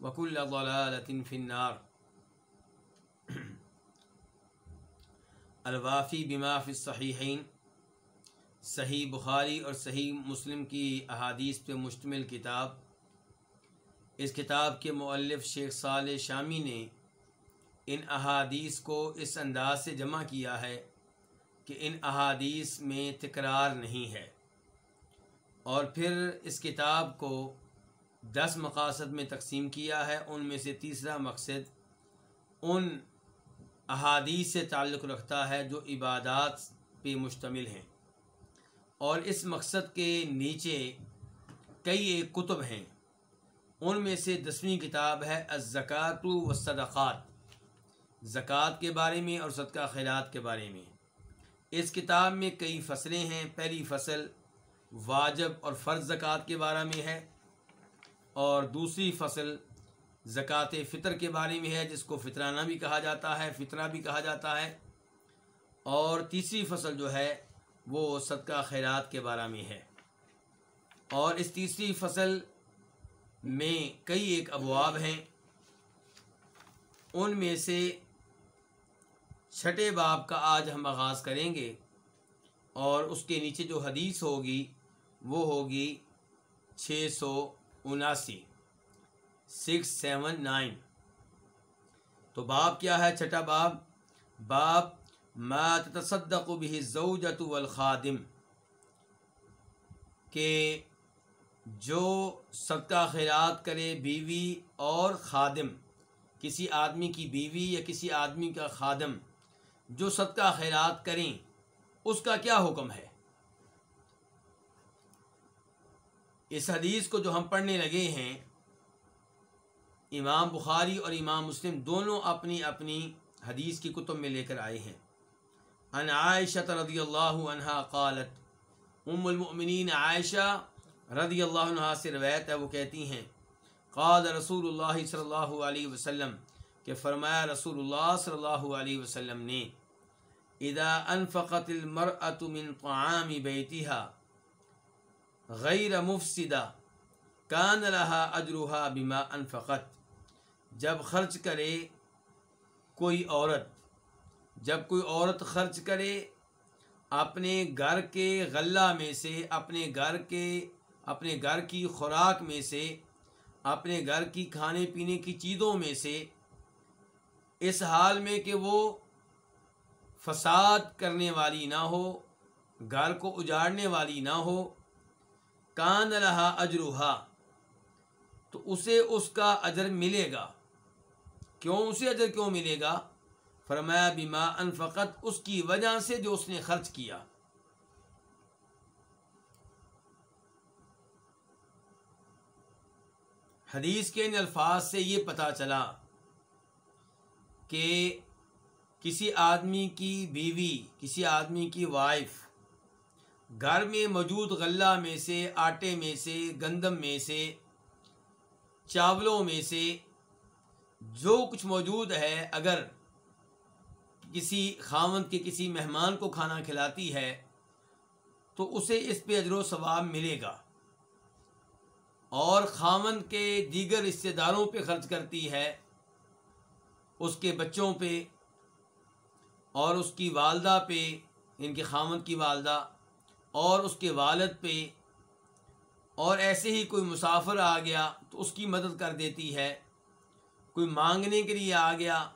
وكل ضلالة في النار. الوافی بما فی الصحیحین. صحیح بخاری اور صحیح مسلم کی احادیث پہ مشتمل کتاب. اس کتاب کے مؤلف شیخ صالح شامی نے ان احادیث کو اس انداز سے جمع کیا ہے کہ ان احادیث میں تکرار نہیں ہے اور پھر اس کتاب کو دس مقاصد میں تقسیم کیا ہے، ان میں سے تیسرا مقصد ان احادیث سے تعلق رکھتا ہے جو عبادات پہ مشتمل ہیں۔ اور اس مقصد کے نیچے کئی ایک کتب ہیں۔ ان میں سے دسویں کتاب ہے الزکات و صدقات زکوٰۃ کے بارے میں اور صدقہ خیرات کے بارے میں۔ اس کتاب میں کئی فصلیں ہیں۔ پہلی فصل واجب اور فرض زکوٰۃ کے بارے میں ہے۔ اور دوسری فصل زکوٰۃ فطر کے بارے میں ہے، جس کو فطرانہ بھی کہا جاتا ہے، فطرہ بھی کہا جاتا ہے۔ اور تیسری فصل جو ہے، وہ صدقہ خیرات کے بارے میں ہے۔ اور اس تیسری فصل میں کئی ایک ابواب ہیں۔ ان میں سے چھٹے باب کا آج ہم آغاز کریں گے۔ اور اس کے نیچے جو حدیث ہوگی، وہ ہوگی چھ سو اناسی سکس سیون نائن تو باب کیا ہے چھٹا باب باب ما تصدق به الزوجة والخادم، کہ جو صدقہ خیرات کرے بیوی اور خادم، کسی آدمی کی بیوی یا کسی آدمی کا خادم، جو صدقہ خیرات کریں، اس کا کیا حکم ہے؟ اس حدیث کو جو ہم پڑھنے لگے ہیں، امام بخاری اور امام مسلم دونوں اپنی اپنی حدیث کی کتب میں لے کر آئے ہیں۔ ان عائشہ رضی اللہ عنہ قالت، ام المؤمنین عائشہ رضی اللہ عنہ سے روایت ہے، وہ کہتی ہیں، قال رسول اللہ صلی اللہ علیہ وسلم، کہ فرمایا رسول اللہ صلی اللہ علیہ وسلم نے، اذا انفقت المرأة من طعام بیتها غیر مفسدہ، کان رہا اجرحا بما انفقت۔ جب خرچ کرے کوئی عورت، جب کوئی عورت خرچ کرے اپنے گھر کے غلہ میں سے، اپنے گھر کے، اپنے گھر کی خوراک میں سے، اپنے گھر کی کھانے پینے کی چیزوں میں سے، اس حال میں کہ وہ فساد کرنے والی نہ ہو، گھر کو اجاڑنے والی نہ ہو کان رہا اجروہا تو اسے اس کا اجر ملے گا۔ کیوں اسے اجر کیوں ملے گا؟ فرمایا بیما انفقت اس کی وجہ سے جو اس نے خرچ کیا۔ حدیث کے ان الفاظ سے یہ پتہ چلا کہ کسی آدمی کی بیوی، کسی آدمی کی وائف گھر میں موجود غلہ میں سے، آٹے میں سے، گندم میں سے، چاولوں میں سے جو کچھ موجود ہے، اگر کسی خامند کے کسی مہمان کو کھانا کھلاتی ہے، تو اسے اس پہ اجر و ثواب ملے گا۔ اور خامن کے دیگر رشتے داروں پہ خرچ کرتی ہے، اس کے بچوں پہ اور اس کی والدہ پہ، ان کے خامن کی والدہ اور اس کے والد پہ اور ایسے ہی کوئی مسافر آ گیا تو اس کی مدد کر دیتی ہے۔ کوئی مانگنے کے لیے آ گیا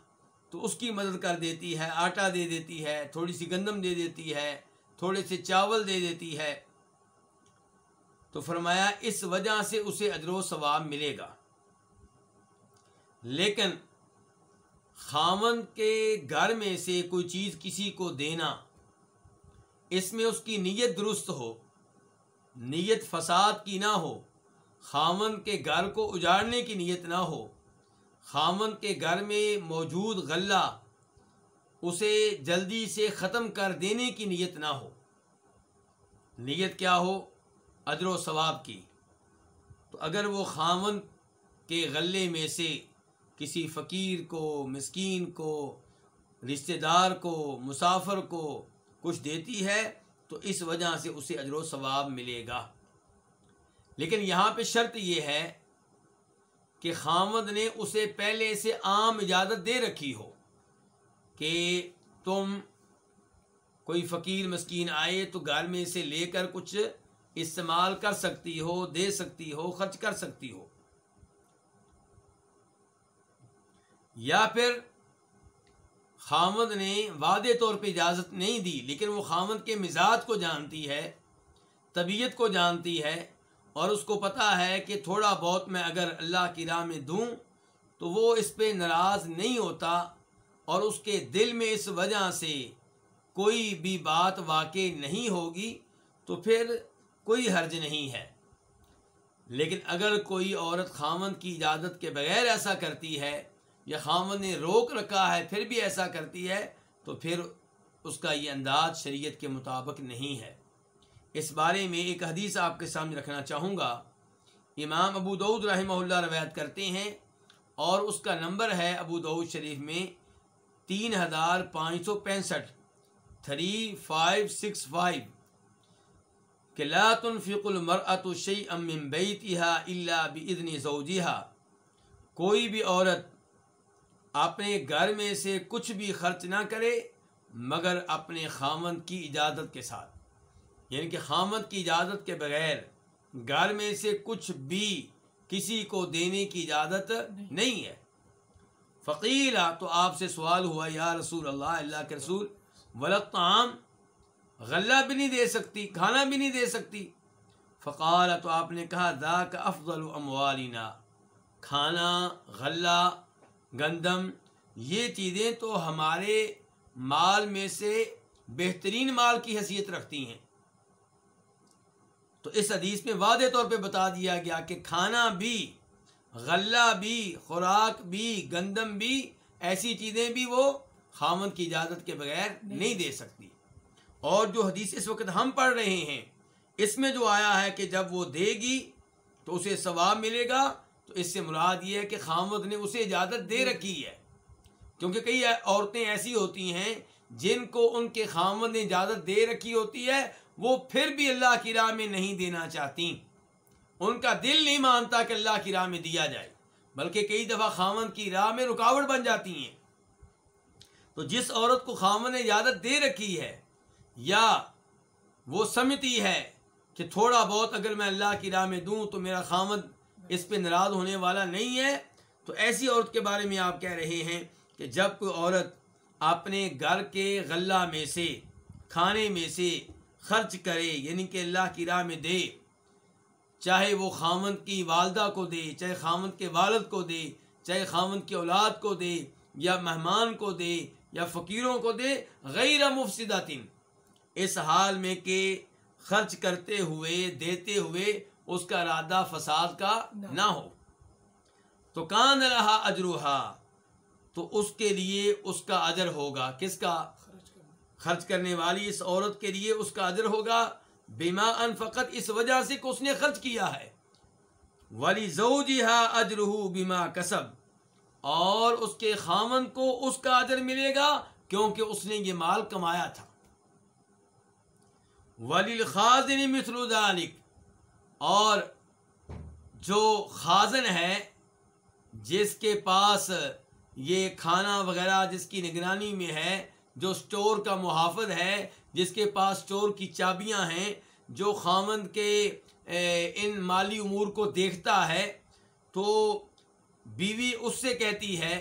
تو اس کی مدد کر دیتی ہے، آٹا دے دیتی ہے، تھوڑی سی گندم دے دیتی ہے، تھوڑے سے چاول دے دیتی ہے۔ تو فرمایا، اس وجہ سے اسے اجر و ثواب ملے گا۔ لیکن خامن کے گھر میں سے کوئی چیز کسی کو دینا اس میں اس کی نیت درست ہو، نیت فساد کی نہ ہو، خامن کے گھر کو اجاڑنے کی نیت نہ ہو، خامن کے گھر میں موجود غلہ اسے جلدی سے ختم کر دینے کی نیت نہ ہو۔ نیت کیا ہو؟ ادر و ثواب کی۔ تو اگر وہ خامن کے غلے میں سے کسی فقیر کو، مسکین کو، رشتہ دار کو، مسافر کو کچھ دیتی ہے تو اس وجہ سے اسے اجر و ثواب ملے گا۔ لیکن یہاں پہ شرط یہ ہے کہ خامد نے اسے پہلے سے عام اجازت دے رکھی ہو کہ تم کوئی فقیر مسکین آئے تو گھر میں سے لے کر کچھ استعمال کر سکتی ہو، دے سکتی ہو، خرچ کر سکتی ہو۔ یا پھر خامد نے وعدے طور پہ اجازت نہیں دی، لیکن وہ خامد کے مزاج کو جانتی ہے، طبیعت کو جانتی ہے، اور اس کو پتا ہے کہ تھوڑا بہت میں اگر اللہ کی راہ میں دوں تو وہ اس پہ ناراض نہیں ہوتا، اور اس کے دل میں اس وجہ سے کوئی بھی بات واقع نہیں ہوگی تو پھر کوئی حرج نہیں ہے۔ لیکن اگر کوئی عورت خامن کی اجازت کے بغیر ایسا کرتی ہے یا خامن نے روک رکھا ہے، پھر بھی ایسا کرتی ہے، تو پھر اس کا یہ انداز شریعت کے مطابق نہیں ہے۔ اس بارے میں ایک حدیث آپ کے سامنے رکھنا چاہوں گا۔ امام ابو دعود رحمہ اللہ روایت کرتے ہیں، اور اس کا نمبر ہے ابو دعود شریف میں تین ہزار پانچ سو پینسٹھ، تھری فائیو سکس فائیو۔ کہ لا تنفق المرأة شيئا من بيتها الا باذن زوجها۔ کوئی بھی عورت اپنے گھر میں سے کچھ بھی خرچ نہ کرے، مگر اپنے خامن کی اجازت کے ساتھ۔ یعنی کہ خامد کی اجازت کے بغیر گھر میں سے کچھ بھی کسی کو دینے کی اجازت نہیں ہے۔ فقیرہ تو آپ سے سوال ہوا، یا رسول اللہ اللہ کے رسول ولط عام غلہ بھی نہیں دے سکتی، کھانا بھی نہیں دے سکتی۔ فقال تو آپ نے کہا دا کا افضل اموالنا، کھانا غلہ گندم یہ چیزیں تو ہمارے مال میں سے بہترین مال کی حیثیت رکھتی ہیں۔ تو اس حدیث میں واضح طور پہ بتا دیا گیا کہ کھانا بھی غلہ بھی خوراک بھی گندم بھی ایسی چیزیں بھی وہ خامن کی اجازت کے بغیر نہیں دے سکتی۔ اور جو حدیث اس وقت ہم پڑھ رہے ہیں اس میں جو آیا ہے کہ جب وہ دے گی تو اسے ثواب ملے گا تو اس سے مراد یہ ہے کہ خامد نے اسے اجازت دے رکھی ہے۔ کیونکہ کئی عورتیں ایسی ہوتی ہیں جن کو ان کے خامد نے اجازت دے رکھی ہوتی ہے وہ پھر بھی اللہ کی راہ میں نہیں دینا چاہتی۔ ان کا دل نہیں مانتا کہ اللہ کی راہ میں دیا جائے بلکہ کئی دفعہ خامن کی راہ میں رکاوٹ بن جاتی ہیں۔ تو جس عورت کو خامن نے اجازت دے رکھی ہے یا وہ سمتی ہے کہ تھوڑا بہت اگر میں اللہ کی راہ میں دوں تو میرا خامد اس پہ ناراض ہونے والا نہیں ہے۔ تو ایسی عورت کے بارے میں آپ کہہ رہے ہیں کہ جب کوئی عورت اپنے گھر کے غلہ میں سے، کھانے میں سے خرچ کرے یعنی کہ اللہ کی راہ میں دے، چاہے وہ خامند کی والدہ کو دے، چاہے خامند کے والد کو دے، چاہے خامند کی اولاد کو دے، یا مہمان کو دے، یا فقیروں کو دے، غیر مفصدہ تین اس حال میں کہ خرچ کرتے ہوئے، دیتے ہوئے اس کا ارادہ فساد کا نہ ہو۔ تو کان رہا اجروہا تو اس کے لیے اس کا اجر ہوگا۔ کس کا؟ خرچ کرنے۔ والی اس عورت کے لیے اس کا اجر ہوگا۔ بیما ان فقط اس وجہ سے کہ اس نے خرچ کیا ہے۔ ولی زو جی ہا اجرہ بیما کسب۔ اور اس کے خامن کو اس کا اجر ملے گا کیونکہ اس نے یہ مال کمایا تھا۔ ولیل خاصن مثل ذلك اور جو خازن ہے، جس کے پاس یہ کھانا وغیرہ، جس کی نگرانی میں ہے، جو اسٹور کا محافظ ہے، جس کے پاس اسٹور کی چابیاں ہیں، جو خامند کے ان مالی امور کو دیکھتا ہے، تو بیوی اس سے کہتی ہے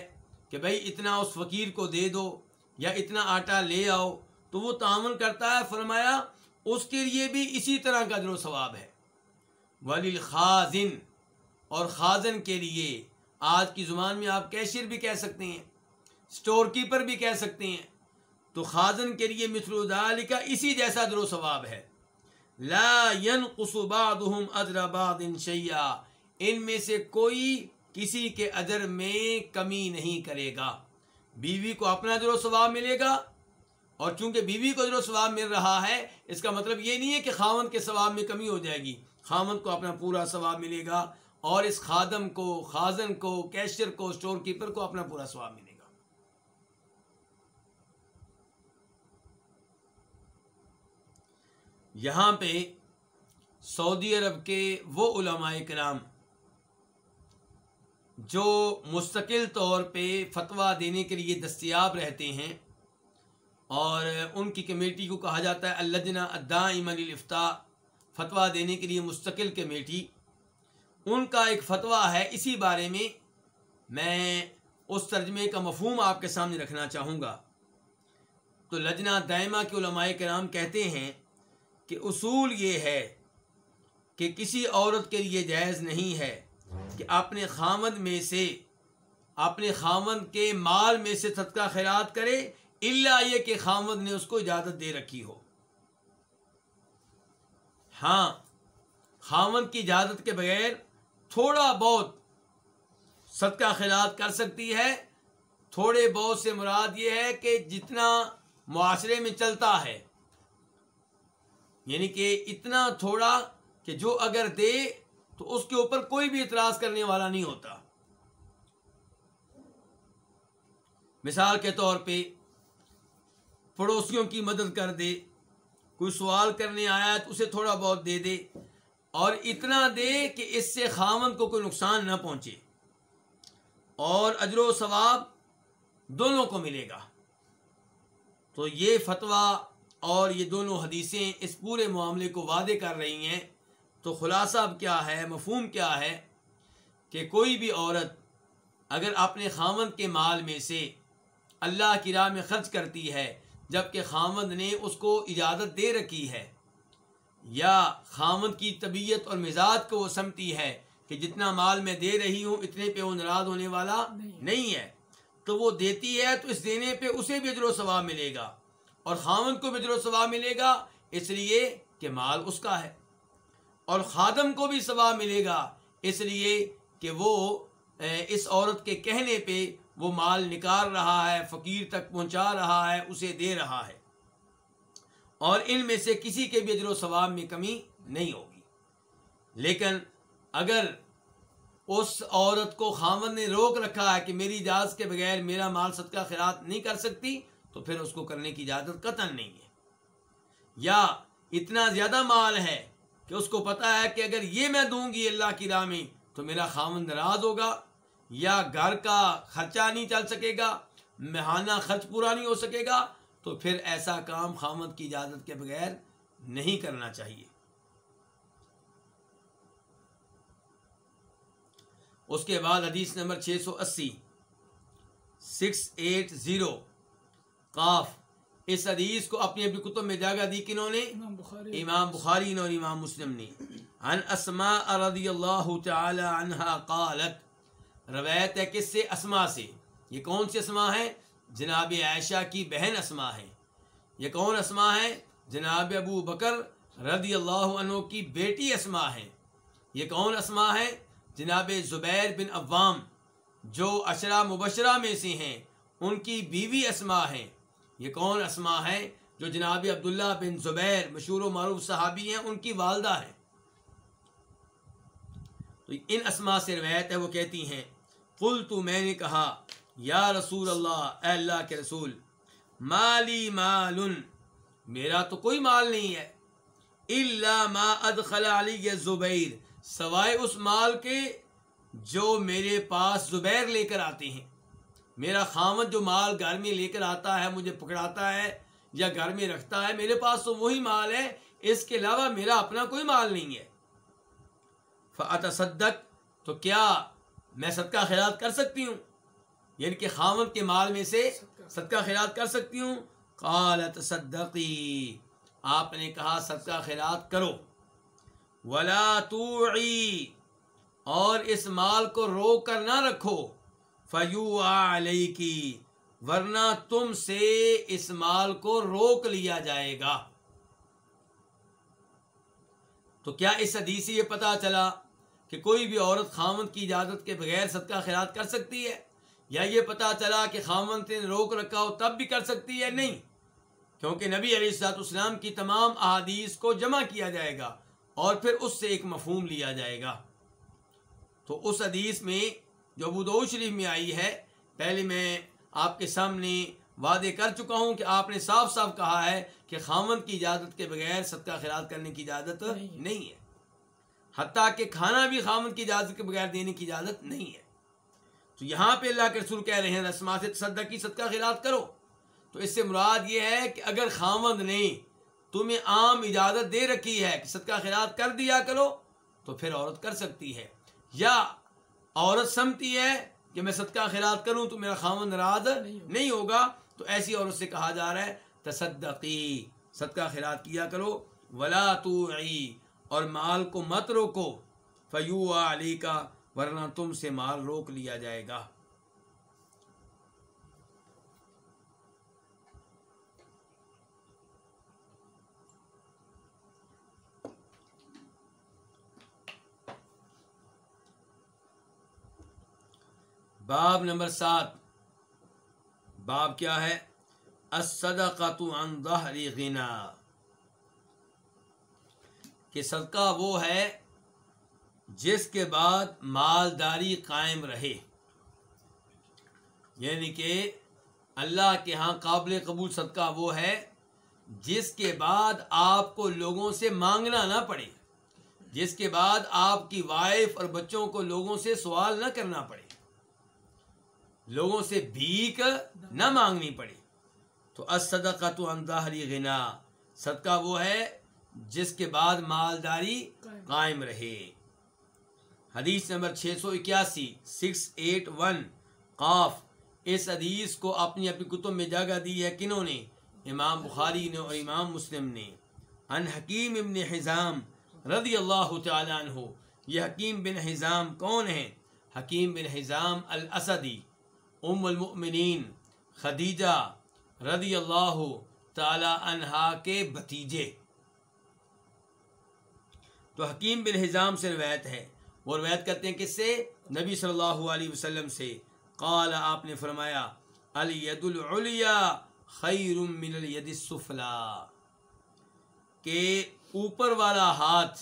کہ بھائی اتنا اس فقیر کو دے دو یا اتنا آٹا لے آؤ۔ تو وہ تعاون کرتا ہے، فرمایا، اس کے لیے بھی اسی طرح کا جو ثواب ہے۔ ولیل خازن اور خازن کے لیے آج کی زبان میں آپ کیشیر بھی کہہ سکتے ہیں اسٹور کیپر بھی کہہ سکتے ہیں۔ تو خازن کے لیے مثل کا اسی جیسا در و ثواب ہے۔ لا ينقص بعضهم اجر بعض شيئا ان میں سے کوئی کسی کے اجر میں کمی نہیں کرے گا۔ بیوی کو اپنا اجر و ثواب ملے گا۔ اور چونکہ بیوی کو اجر و ثواب مل رہا ہے، اس کا مطلب یہ نہیں ہے کہ خاون کے ثواب میں کمی ہو جائے گی۔ خاون کو اپنا پورا ثواب ملے گا اور اس خادم کو، خازن کو کیشر کو اسٹور کیپر کو اپنا پورا ثواب ملے گا۔ یہاں پہ سعودی عرب کے وہ علماء کرام جو مستقل طور پہ فتویٰ دینے کے لیے دستیاب رہتے ہیں اور ان کی کمیٹی کو کہا جاتا ہے الجنا الدائم الفتا فتویٰ دینے کے لیے مستقل کمیٹی ان کا ایک فتویٰ ہے اسی بارے میں میں اس ترجمے کا مفہوم آپ کے سامنے رکھنا چاہوں گا۔ تو لجنا دائمہ کے علماء کرام کہتے ہیں کہ اصول یہ ہے کہ کسی عورت کے لیے جائز نہیں ہے کہ اپنے خامد میں سے، اپنے خامد کے مال میں سے صدقہ خیرات کرے اللہ یہ کہ خامد نے اس کو اجازت دے رکھی ہو۔ ہاں خامد کی اجازت کے بغیر تھوڑا بہت صدقہ خیرات کر سکتی ہے۔ تھوڑے بہت سے مراد یہ ہے کہ جتنا معاشرے میں چلتا ہے یعنی کہ اتنا تھوڑا کہ جو اگر دے تو اس کے اوپر کوئی بھی اعتراض کرنے والا نہیں ہوتا۔ مثال کے طور پہ، پڑوسیوں کی مدد کر دے۔ کوئی سوال کرنے آیا تو اسے تھوڑا بہت دے دے اور اتنا دے کہ اس سے خامن کو کوئی نقصان نہ پہنچے اور اجر و ثواب دونوں کو ملے گا۔ تو یہ فتویٰ اور یہ دونوں حدیثیں اس پورے معاملے کو وعدے کر رہی ہیں۔ تو خلاصہ اب کیا ہے، مفہوم کیا ہے کہ کوئی بھی عورت اگر اپنے خامند کے مال میں سے اللہ کی راہ میں خرچ کرتی ہے جبکہ خامند نے اس کو اجازت دے رکھی ہے۔ یا خامند کی طبیعت اور مزاج کو وہ سمتی ہے کہ جتنا مال میں دے رہی ہوں، اتنے پہ وہ ناراض ہونے والا نہیں ہے۔ تو وہ دیتی ہے تو اس دینے پہ اسے بھی ادر و ثواب ملے گا۔ اور خامن کو بھی و ثواب ملے گا، اس لیے کہ مال اس کا ہے۔ اور خادم کو بھی ثواب ملے گا، اس لیے کہ وہ اس عورت کے کہنے پہ وہ مال نکال رہا ہے، فقیر تک پہنچا رہا ہے، اسے دے رہا ہے۔ اور ان میں سے کسی کے بھی اجر و ثواب میں کمی نہیں ہوگی۔ لیکن اگر اس عورت کو خامن نے روک رکھا ہے کہ میری اجازت کے بغیر میرا مال صدقہ خیرات نہیں کر سکتی، تو پھر اس کو کرنے کی اجازت قطن نہیں ہے۔ یا اتنا زیادہ مال ہے کہ اس کو پتا ہے کہ اگر یہ میں دوں گی اللہ کی راہ میں، تو میرا خامن ناراض ہوگا۔ یا گھر کا خرچہ نہیں چل سکے گا مہانہ خرچ پورا نہیں ہو سکے گا تو پھر ایسا کام خامد کی اجازت کے بغیر نہیں کرنا چاہیے۔ اس کے بعد حدیث نمبر چھ سو اسی۔ Six eight zero. قاف۔ اس حدیث کو اپنی اپنی کتب میں جگہ دی کنہوں نے۔ امام بخاری۔ نے اور امام مسلم نے۔ عن اسماء رضی اللہ تعالی عنہ قالت۔ روایت ہے کس سے؟ اسما سے۔ یہ کون سی اسما ہے جناب عائشہ کی بہن اسما ہے یہ کون اسما ہے جناب ابو بکر رضی اللہ عنہ کی بیٹی اسما ہے یہ کون اسما ہے جناب زبیر بن عوام، جو اشرا مبشرہ میں سے ہیں۔ ان کی بیوی اسما ہیں۔ یہ کون اسما ہے جو جناب عبداللہ بن زبیر مشہور و معروف صحابی ہیں، ان کی والدہ ہیں۔ تو ان اسما سے روایت ہے، وہ کہتی ہیں قل تو میں نے کہا، یا رسول اللہ، اے اللہ کے رسول، مالی مال، میرا تو کوئی مال نہیں ہے اللہ ما ادخل علی زبیر، سوائے اس مال کے جو میرے پاس زبیر لے کر آتے ہیں۔ میرا خامد جو مال گھر میں لے کر آتا ہے، مجھے پکڑاتا ہے یا گھر میں رکھتا ہے، میرے پاس تو وہی مال ہے، اس کے علاوہ میرا اپنا کوئی مال نہیں ہے۔ فتصدق تو کیا میں صدقہ خیرات کر سکتی ہوں۔ یعنی کہ خامد کے مال میں سے صدقہ خیرات کر سکتی ہوں۔ قالت صدقی۔ آپ نے کہا صدقہ خیرات کرو۔ ولا توعی۔ اور اس مال کو روک کر نہ رکھو۔ فیو علیہ کی ورنہ تم سے اس مال کو روک لیا جائے گا۔ تو کیا اس حدیث سے یہ پتا چلا کہ کوئی بھی عورت خامن کی اجازت کے بغیر صدقہ خیرات کر سکتی ہے یا یہ پتا چلا کہ خامن نے روک رکھا ہو تب بھی کر سکتی ہے؟ نہیں. کیونکہ نبی علیہ السلاط اسلام کی تمام احادیث کو جمع کیا جائے گا اور پھر اس سے ایک مفہوم لیا جائے گا. تو اس حدیث میں جو ابو شریف میں آئی ہے پہلے میں آپ کے سامنے وعدے کر چکا ہوں کہ آپ نے صاف صاف کہا ہے کہ خامن کی اجازت کے بغیر صدقہ خیرات کرنے کی اجازت نہیں ہے۔ حتیٰ کہ کھانا بھی خامن کی اجازت کے بغیر دینے کی اجازت نہیں ہے۔ تو یہاں پہ اللہ کے رسول کہہ رہے ہیں رسما سے صدقہ کی صدقہ خیرات کرو۔ تو اس سے مراد یہ ہے کہ اگر خامد نے تمہیں عام اجازت دے رکھی ہے کہ صدقہ خیرات کر دیا کرو، تو پھر عورت کر سکتی ہے۔ یا عورت سمتی ہے کہ میں صدقہ خیرات کروں تو میرا خامن ناراض نہیں ہوگا۔ تو ایسی عورت سے کہا جا رہا ہے، تصدقی، صدقہ خیرات کیا کرو۔ ولا تو اور مال کو مت روکو۔ فیو علی کا ورنہ تم سے مال روک لیا جائے گا۔ باب نمبر سات۔ باب کیا ہے؟ غنا۔ کہ صدقہ وہ ہے جس کے بعد مالداری قائم رہے۔ یعنی کہ اللہ کے ہاں قابل قبول صدقہ وہ ہے جس کے بعد آپ کو لوگوں سے مانگنا نہ پڑے، جس کے بعد آپ کی وائف اور بچوں کو لوگوں سے سوال نہ کرنا پڑے۔ لوگوں سے بھیک نہ مانگنی پڑے۔ تو صدقہ تو انداہری غنا، صدقہ وہ ہے جس کے بعد مالداری قائم. رہے۔ حدیث نمبر چھ سو اکیاسی سکس ایٹ ون قاف اس حدیث کو اپنی اپنی کتب میں جگہ دی ہے کنہوں نے؟ امام بخاری نے اور امام مسلم نے۔ ان حکیم ابن حزام رضی اللہ تعالیٰ عنہ یہ حکیم بن حزام کون ہیں؟ حکیم بن حزام الاسدی ام المؤمنین خدیجہ رضی اللہ تعالی عنہا کے بتیجے تو حکیم بن حزام سے روایت ہے وہ روایت کرتے ہیں کس سے؟ نبی صلی اللہ علیہ وسلم سے۔ قال آپ نے فرمایا الید العلیا خیر من الید السفلا۔ کہ اوپر والا ہاتھ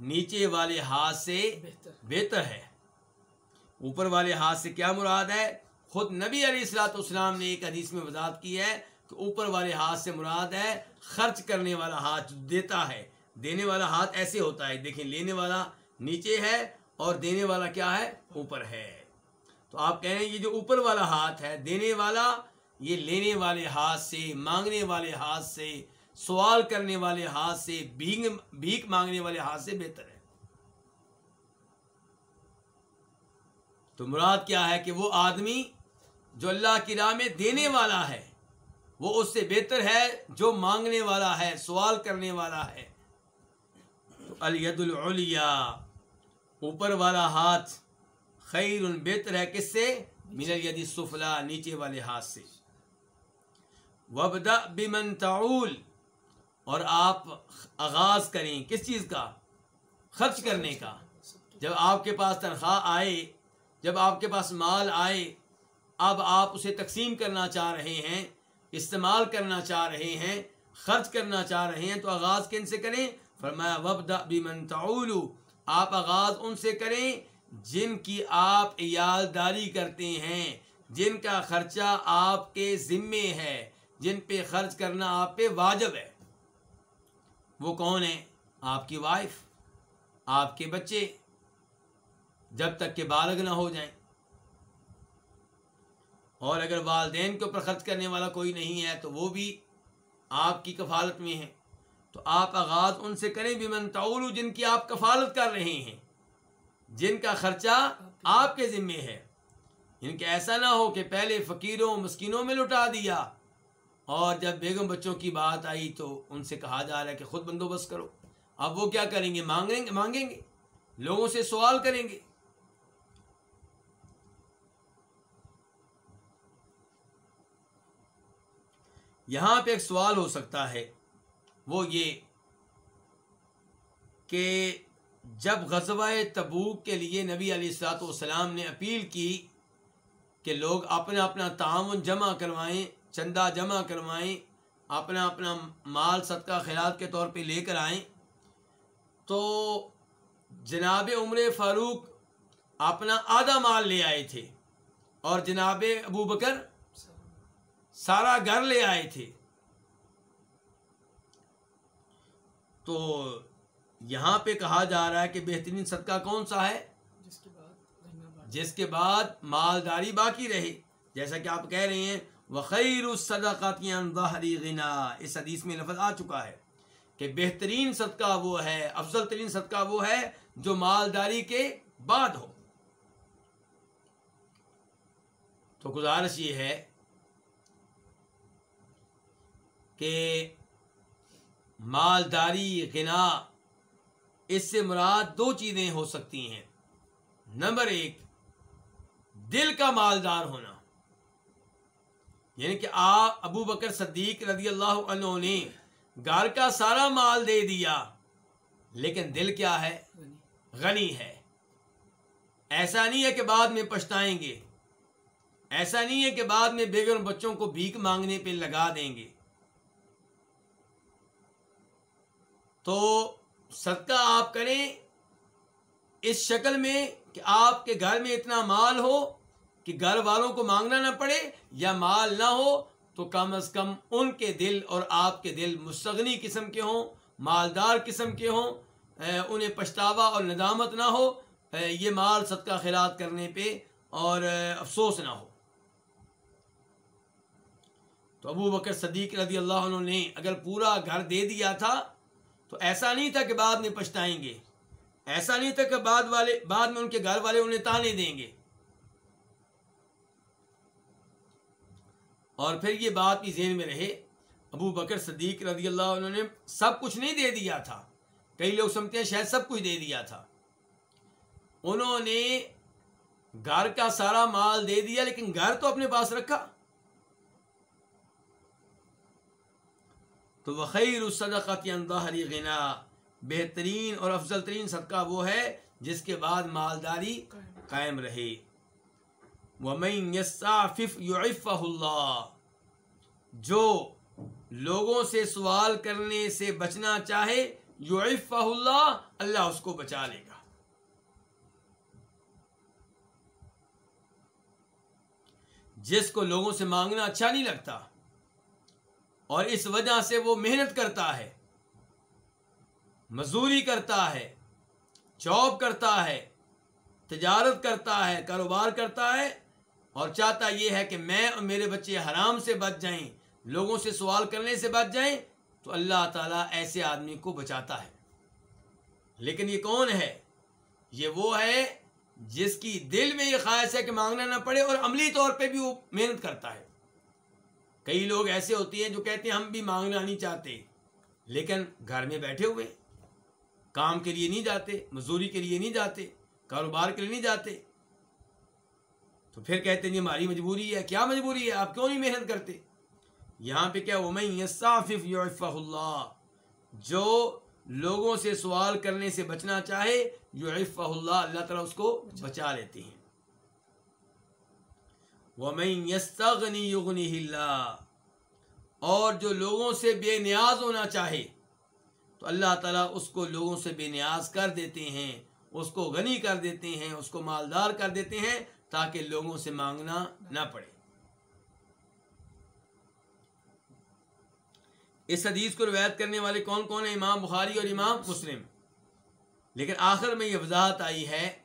نیچے والے ہاتھ سے بہتر۔ ہے۔ اوپر والے ہاتھ سے کیا مراد ہے؟ خود نبی علیہ السلاۃ والسلام نے ایک حدیث میں وضاحت کی ہے کہ اوپر والے ہاتھ سے مراد ہے خرچ کرنے والا ہاتھ دیتا ہے۔ دینے والا ہاتھ ایسے ہوتا ہے۔ دیکھیں، لینے والا نیچے ہے اور دینے والا کیا ہے؟ اوپر ہے۔ تو آپ کہہ رہے ہیں، یہ جو اوپر والا ہاتھ ہے، دینے والا، یہ لینے والے ہاتھ سے، مانگنے والے ہاتھ سے، سوال کرنے والے ہاتھ سے، بھیگ، بھیک مانگنے والے ہاتھ سے بہتر ہے۔ تو مراد کیا ہے کہ وہ آدمی جو اللہ کی راہ میں دینے والا ہے، وہ اس سے بہتر ہے جو مانگنے والا ہے، سوال کرنے والا ہے۔ الید العلیا اوپر والا ہاتھ خیر بہتر ہے کس سے؟ من الید سفلا نیچے والے ہاتھ سے۔ وبدا بمن تعول، اور آپ آغاز کریں کس چیز کا؟ خرچ کرنے کا۔ جب آپ کے پاس تنخواہ آئے، جب آپ کے پاس مال آئے، اب آپ اسے تقسیم کرنا چاہ رہے ہیں، استعمال کرنا چاہ رہے ہیں، خرچ کرنا چاہ رہے ہیں، تو آغاز کن سے کریں؟ فرمایا وبدا بمن تعولو، آپ آغاز ان سے کریں جن کی آپ عیال داری کرتے ہیں، جن کا خرچہ آپ کے ذمے ہے، جن پہ خرچ کرنا آپ پہ واجب ہے۔ وہ کون ہے آپ کی وائف، آپ کے بچے، جب تک کہ بالغ نہ ہو جائیں۔ اور اگر والدین کے اوپر خرچ کرنے والا کوئی نہیں ہے، تو وہ بھی آپ کی کفالت میں ہے۔ تو آپ آغاز ان سے کریں بھی منتعول جن کی آپ کفالت کر رہے ہیں۔ جن کا خرچہ آپ کے ذمے ہے۔ ان کے ایسا نہ ہو کہ پہلے فقیروں مسکینوں میں لٹا دیا۔ اور جب بیگم بچوں کی بات آئی تو ان سے کہا جا رہا ہے کہ خود بندوبست کرو۔ اب وہ کیا کریں گے؟ مانگیں گے؟ مانگیں گے؟ لوگوں سے سوال کریں گے؟ یہاں پہ ایک سوال ہو سکتا ہے۔ وہ یہ کہ جب غزوہ تبوک کے لیے نبی علیہ السلاۃ والسلام نے اپیل کی کہ لوگ اپنا اپنا تعاون جمع کروائیں، چندہ جمع کروائیں، اپنا اپنا مال صدقہ خیرات کے طور پہ لے کر آئیں، تو جناب عمر فاروق اپنا آدھا مال لے آئے تھے اور جناب ابو بکر سارا گھر لے آئے تھے۔ تو یہاں پہ کہا جا رہا ہے کہ بہترین صدقہ کون سا ہے؟ جس کے بعد مالداری باقی رہے۔ جیسا کہ آپ کہہ رہے ہیں وخیر غنا۔ اس حدیث میں لفظ آ چکا ہے کہ بہترین صدقہ وہ ہے افضل ترین صدقہ وہ ہے جو مالداری کے بعد ہو۔ تو گزارش یہ ہے کہ مالداری غنا، اس سے مراد دو چیزیں ہو سکتی ہیں۔ نمبر ایک، دل کا مالدار ہونا۔ یعنی کہ آپ ابو بکر صدیق رضی اللہ عنہ نے گھر کا سارا مال دے دیا، لیکن دل کیا ہے؟ غنی ہے۔ ایسا نہیں ہے کہ بعد میں پچھتائیں گے۔ ایسا نہیں ہے کہ بعد میں بیگم بچوں کو بھیک مانگنے پہ لگا دیں گے۔ تو صدقہ آپ کریں اس شکل میں کہ آپ کے گھر میں اتنا مال ہو کہ گھر والوں کو مانگنا نہ پڑے یا مال نہ ہو تو کم از کم ان کے دل اور آپ کے دل مستغنی قسم کے ہوں، مالدار قسم کے ہوں انہیں پچھتاوا اور ندامت نہ ہو یہ مال صدقہ خیرات کرنے پہ اور افسوس نہ ہو۔ تو ابو بکر صدیق رضی اللہ عنہ نے اگر پورا گھر دے دیا تھا تو ایسا نہیں تھا کہ بعد میں پچھتائیں گے۔ ایسا نہیں تھا کہ بعد والے بعد میں ان کے گھر والے انہیں تانے دیں گے۔ اور پھر یہ بات بھی ذہن میں رہے۔ ابو بکر صدیق رضی اللہ عنہ نے سب کچھ نہیں دے دیا تھا۔ کئی لوگ سمجھتے ہیں شاید سب کچھ دے دیا تھا۔ انہوں نے گھر کا سارا مال دے دیا، لیکن گھر تو اپنے پاس رکھا۔ تو وخیر الصدقات ظاہری غنا۔ بہترین اور افضل ترین صدقہ وہ ہے جس کے بعد مالداری قائم رہے۔ وَمَن يَسْتَعْفِفْ يُعِفَّهُ اللَّهُ۔ جو لوگوں سے سوال کرنے سے بچنا چاہے یعفہ اللہ اللہ اس کو بچا لے گا۔ جس کو لوگوں سے مانگنا اچھا نہیں لگتا اور اس وجہ سے وہ محنت کرتا ہے، مزدوری کرتا ہے، جاب کرتا ہے، تجارت کرتا ہے، کاروبار کرتا ہے، اور چاہتا یہ ہے کہ میں اور میرے بچے حرام سے بچ جائیں، لوگوں سے سوال کرنے سے بچ جائیں، تو اللہ تعالیٰ ایسے آدمی کو بچاتا ہے۔ لیکن یہ کون ہے؟ یہ وہ ہے جس کی دل میں یہ خواہش ہے کہ مانگنا نہ پڑے اور عملی طور پہ بھی وہ محنت کرتا ہے۔ کئی لوگ ایسے ہوتے ہیں جو کہتے ہیں ہم بھی مانگنا نہیں چاہتے، لیکن گھر میں بیٹھے ہوئے، کام کے لیے نہیں جاتے، مزدوری کے لیے نہیں جاتے، کاروبار کے لیے نہیں جاتے، تو پھر کہتے ہیں ہماری مجبوری ہے۔ کیا مجبوری ہے؟ آپ کیوں نہیں محنت کرتے؟ یہاں پہ کیا اللہ، جو لوگوں سے سوال کرنے سے بچنا چاہے، یعفہ اللہ اللہ تعالیٰ اس کو بچا لیتے ہیں۔ وَمَن يَسْتَغْنِ يُغْنِهِ اللَّهِ اور جو لوگوں سے بے نیاز ہونا چاہے، تو اللہ تعالیٰ اس کو لوگوں سے بے نیاز کر دیتے ہیں، اس کو غنی کر دیتے ہیں، اس کو مالدار کر دیتے ہیں تاکہ لوگوں سے مانگنا نہ پڑے۔ اس حدیث کو روایت کرنے والے کون کون ہیں؟ امام بخاری اور امام مسلم۔ لیکن آخر میں یہ وضاحت آئی ہے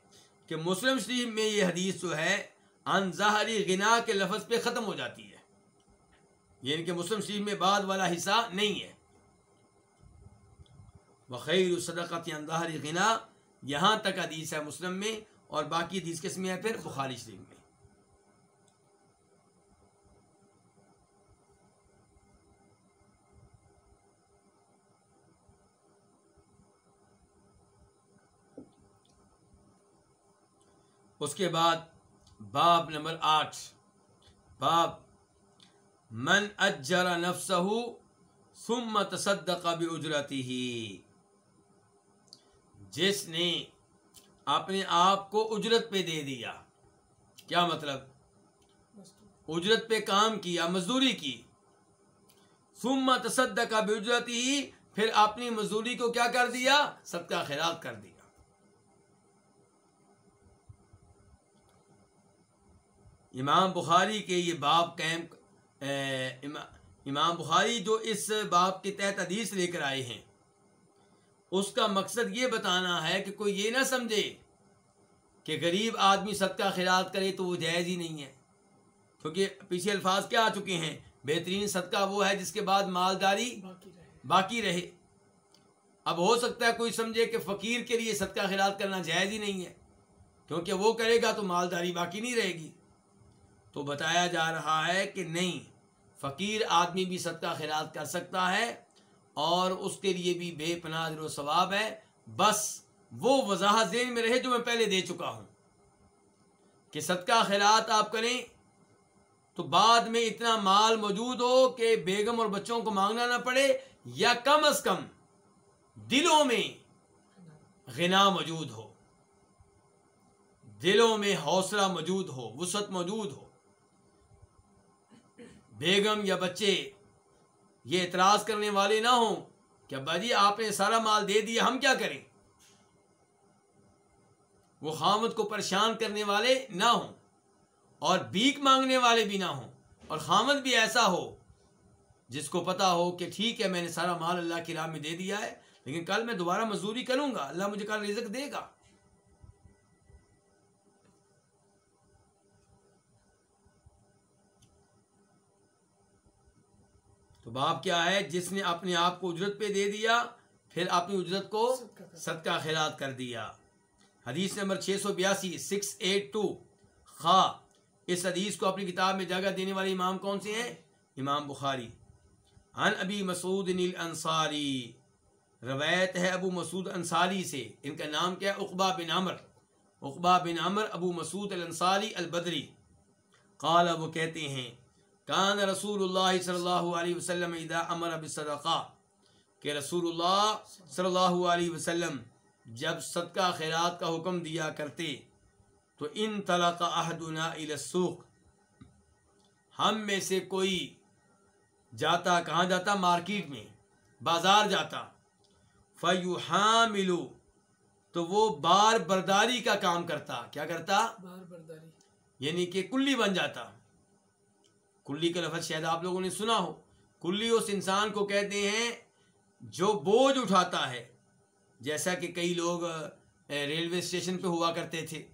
کہ مسلم شریف میں یہ حدیث جو ہے ان ظاہری غنا کے لفظ پہ ختم ہو جاتی ہے۔ یعنی کہ مسلم شریف میں بعد والا حصہ نہیں ہے۔ بخیر صدقت ظاہری غنا۔ یہاں تک حدیث ہے مسلم میں اور باقی حدیث کس میں ہے؟ پھر بخاری شریف میں۔ اس کے بعد باب نمبر آٹھ۔ باب من اجر نفسہ ثم تصدق باجرته ہی جس نے اپنے آپ کو اجرت پہ دے دیا۔ کیا مطلب؟ اجرت پہ کام کیا، مزدوری کی۔ ثم تصدق باجرته ہی پھر اپنی مزدوری کو کیا کر دیا؟ صدقہ خیرات کر دیا۔ امام بخاری کے یہ باب قیم امام بخاری جو اس باب کے تحت حدیث لے کر آئے ہیں اس کا مقصد یہ بتانا ہے کہ کوئی یہ نہ سمجھے کہ غریب آدمی صدقہ خیرات کرے تو وہ جائز ہی نہیں ہے۔ کیونکہ پیچھے الفاظ کیا آ چکے ہیں؟ بہترین صدقہ وہ ہے جس کے بعد مالداری باقی رہے۔ اب ہو سکتا ہے کوئی سمجھے کہ فقیر کے لیے صدقہ خیرات کرنا جائز ہی نہیں ہے کیونکہ وہ کرے گا تو مالداری باقی نہیں رہے گی۔ تو بتایا جا رہا ہے کہ نہیں، فقیر آدمی بھی صدقہ خیرات کر سکتا ہے اور اس کے لیے بھی بے پناہ و ثواب ہے۔ بس وہ وضاحت ذہن میں رہے جو میں پہلے دے چکا ہوں کہ صدقہ خیرات آپ کریں تو بعد میں اتنا مال موجود ہو کہ بیگم اور بچوں کو مانگنا نہ پڑے یا کم از کم دلوں میں غنا موجود ہو، دلوں میں حوصلہ موجود ہو، وسعت موجود ہو۔ بیگم یا بچے، یہ اعتراض کرنے والے نہ ہوں کہ ابا جی آپ نے سارا مال دے دیا، ہم کیا کریں؟ وہ خامد کو پریشان کرنے والے نہ ہوں اور بیک مانگنے والے بھی نہ ہوں۔ اور خامد بھی ایسا ہو جس کو پتا ہو کہ ٹھیک ہے، میں نے سارا مال اللہ کی راہ میں دے دیا ہے، لیکن کل میں دوبارہ مزدوری کروں گا، اللہ مجھے کل رزق دے گا۔ تو باپ کیا ہے؟ جس نے اپنے آپ کو اجرت پہ دے دیا، پھر اپنی اجرت کو صدقہ خیرات کر دیا۔ حدیث نمبر چھ سو بیاسی، سکس ایٹ ٹو۔ خا اس حدیث کو اپنی کتاب میں جگہ دینے والے امام کون سے ہیں؟ امام بخاری۔ ان ابی مسعود انصاری روایت ہے ابو مسعود انصاری سے۔ ان کا نام کیا ہے؟ اقبا بن عمر۔ اقبا بن عمر ابو مسعود الانصاری البدری۔ قال، وہ کہتے ہیں کان رسول اللہ صلی اللہ علیہ وسلم اذا امر بالصدقہ کہ رسول اللہ صلی اللہ علیہ وسلم جب صدقہ خیرات کا حکم دیا کرتے تو ان طلق احدنا الى السوق ہم میں سے کوئی جاتا کہاں جاتا؟ مارکیٹ میں بازار جاتا۔ فیحاملو تو وہ بار برداری کا کام کرتا۔ کیا کرتا؟ بار برداری۔ یعنی کہ کلی بن جاتا۔ کلی کا لفظ شاید آپ لوگوں نے سنا ہو۔ کلی اس انسان کو کہتے ہیں جو بوجھ اٹھاتا ہے۔ جیسا کہ کئی لوگ ریلوے اسٹیشن پہ ہوا کرتے تھے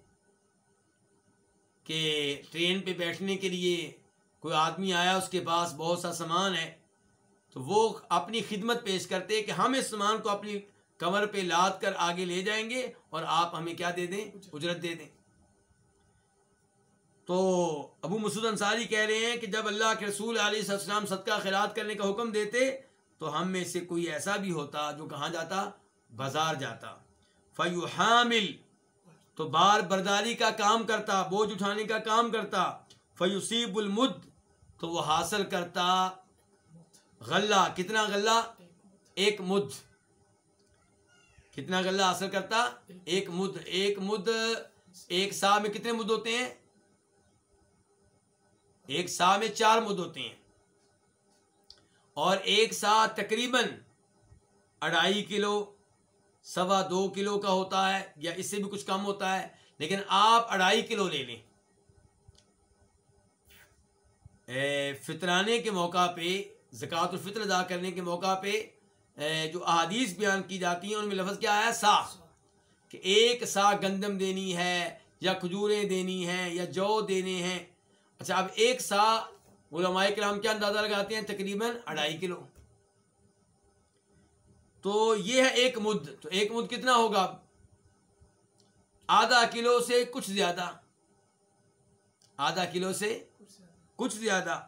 کہ ٹرین پہ بیٹھنے کے لیے کوئی آدمی آیا، اس کے پاس بہت سا سامان ہے، تو وہ اپنی خدمت پیش کرتے کہ ہم اس سامان کو اپنی کمر پہ لاد کر آگے لے جائیں گے اور آپ ہمیں کیا دے دیں؟ اجرت دے دیں۔ تو ابو مسعود انصاری کہہ رہے ہیں کہ جب اللہ کے رسول علیہ السلام صدقہ خیرات کرنے کا حکم دیتے تو ہم میں سے کوئی ایسا بھی ہوتا جو کہاں جاتا؟ بازار جاتا۔ فیو حامل تو بار برداری کا کام کرتا، بوجھ اٹھانے کا کام کرتا۔ فیوسیب المد، تو وہ حاصل کرتا۔ غلہ، کتنا غلہ؟ ایک مد۔ کتنا غلہ حاصل کرتا؟ ایک مد۔ ایک مد، ایک سا میں کتنے مد ہوتے ہیں؟ ایک سا میں چار مد ہوتے ہیں۔ اور ایک سا تقریباً اڑائی کلو، سوا دو کلو کا ہوتا ہے یا اس سے بھی کچھ کم ہوتا ہے، لیکن آپ اڑائی کلو لے لیں۔ فطرانے کے موقع پہ، زکوٰۃ الفطر ادا کرنے کے موقع پہ جو احادیث بیان کی جاتی ہیں، ان میں لفظ کیا ہے؟ سا۔ کہ ایک سا گندم دینی ہے، یا کھجوریں دینی ہیں، یا جو دینے ہیں۔ اچھا اب ایک سا علماء کرام کیا اندازہ لگاتے ہیں؟ تقریباً اڑائی کلو۔ تو یہ ہے ایک مد۔ تو ایک مد کتنا ہوگا؟ آدھا کلو سے کچھ زیادہ۔ آدھا کلو سے کچھ زیادہ۔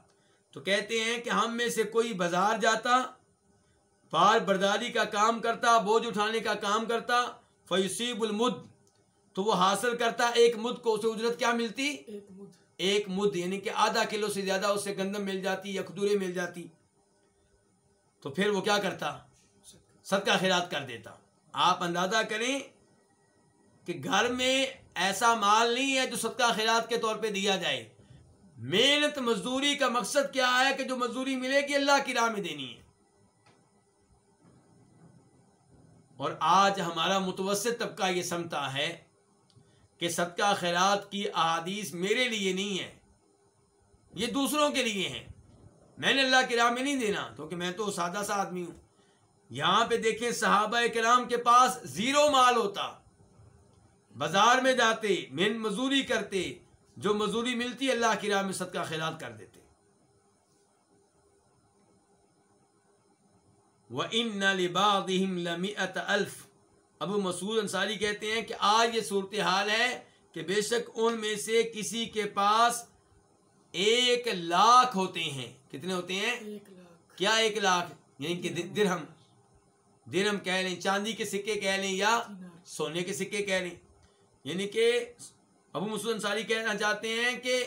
تو کہتے ہیں کہ ہم میں سے کوئی بازار جاتا، بار برداری کا کام کرتا، بوجھ اٹھانے کا کام کرتا، فیصیب المد۔ تو وہ حاصل کرتا، ایک مد کو اسے اجرت کیا ملتی؟ ایک مد۔ ایک مد یعنی کہ آدھا کلو سے زیادہ اسے گندم مل جاتی یا کھدورے مل جاتی، تو پھر وہ کیا کرتا؟ صدقہ خیرات کر دیتا۔ آپ اندازہ کریں کہ گھر میں ایسا مال نہیں ہے جو صدقہ خیرات کے طور پہ دیا جائے۔ محنت مزدوری کا مقصد کیا ہے کہ جو مزدوری ملے گی اللہ کی راہ میں دینی ہے۔ اور آج ہمارا متوسط طبقہ یہ سمتا ہے کہ صدقہ خیرات کی احادیث میرے لیے نہیں ہے یہ دوسروں کے لیے ہیں۔ میں نے اللہ کی راہ میں نہیں دینا کیونکہ میں تو سادہ سا آدمی ہوں۔ یہاں پہ دیکھیں صحابہ کرام کے پاس زیرو مال ہوتا۔ بازار میں جاتے من مزوری کرتے، جو مزوری ملتی اللہ کی راہ میں صدقہ خیرات کر دیتے۔ وہ ان الف ابو مسعود انصاری کہتے ہیں کہ آج یہ صورتحال ہے کہ بے شک ان میں سے کسی کے پاس ایک لاکھ ہوتے ہیں۔ کتنے ہوتے ہیں؟ کیا ایک لاکھ؟ یعنی کہ درہم۔ درہم۔ کہہ لیں چاندی کے سکے کہہ لیں یا سونے کے سکے کہہ لیں۔ یعنی کہ ابو مسعود انصاری کہنا چاہتے ہیں کہ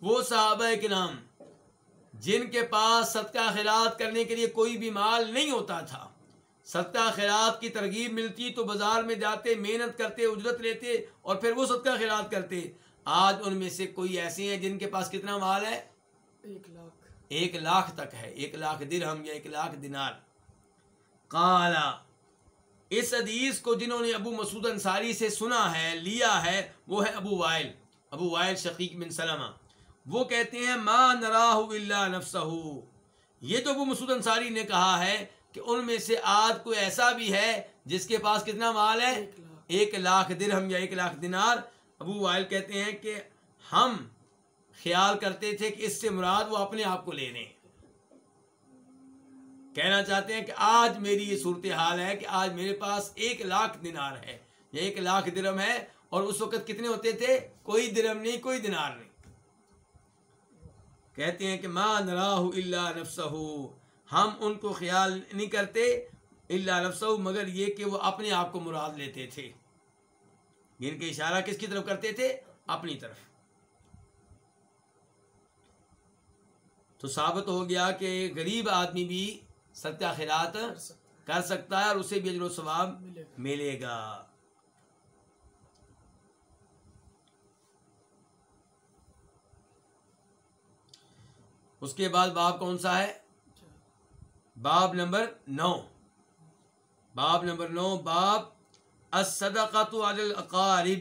وہ صحابہ کے نام جن کے پاس صدقہ خیرات کرنے کے لیے کوئی بھی مال نہیں ہوتا تھا۔ صدقہ خیرات کی ترغیب ملتی تو بازار میں جاتے محنت کرتے اجرت لیتے اور پھر وہ صدقہ خیرات کرتے۔ آج ان میں سے کوئی ایسے ہیں جن کے پاس کتنا مال ہے؟ ایک لاکھ۔ ایک لاکھ تک ہے ایک لاکھ درہم یا ایک لاکھ دینار۔ کالا اس حدیث کو جنہوں نے ابو مسعود انصاری سے سنا ہے لیا ہے وہ ہے ابو وائل ابو وائل شقیق بن سلمہ۔ وہ کہتے ہیں ما نراہ اللہ نفسہ یہ تو ابو مسعود انصاری نے کہا ہے کہ ان میں سے آج کوئی ایسا بھی ہے جس کے پاس کتنا مال ہے؟ ایک لاکھ۔ درہم یا ایک لاکھ دینار۔ ابو وائل کہتے ہیں کہ ہم خیال کرتے تھے کہ اس سے مراد وہ اپنے آپ کو لے لیں۔ کہنا چاہتے ہیں کہ آج میری یہ صورتحال ہے کہ آج میرے پاس ایک لاکھ دینار ہے یا ایک لاکھ درم ہے اور اس وقت کتنے ہوتے تھے؟ کوئی درم نہیں کوئی دینار نہیں۔ کہتے ہیں کہ ماں نراہ اللہ نفسہ ہم ان کو خیال نہیں کرتے اللہ نفسہ مگر یہ کہ وہ اپنے آپ کو مراد لیتے تھے۔ یعنی جن کے اشارہ کس کی طرف کرتے تھے؟ اپنی طرف۔ تو ثابت ہو گیا کہ غریب آدمی بھی ستیہ خیرات کر سکتا ہے اور اسے بھی اجر و ثواب ملے گا۔ اس کے بعد باب کون سا ہے؟ باب نمبر نو۔ باب نمبر نو، باب الصدقۃ علی الاقارب۔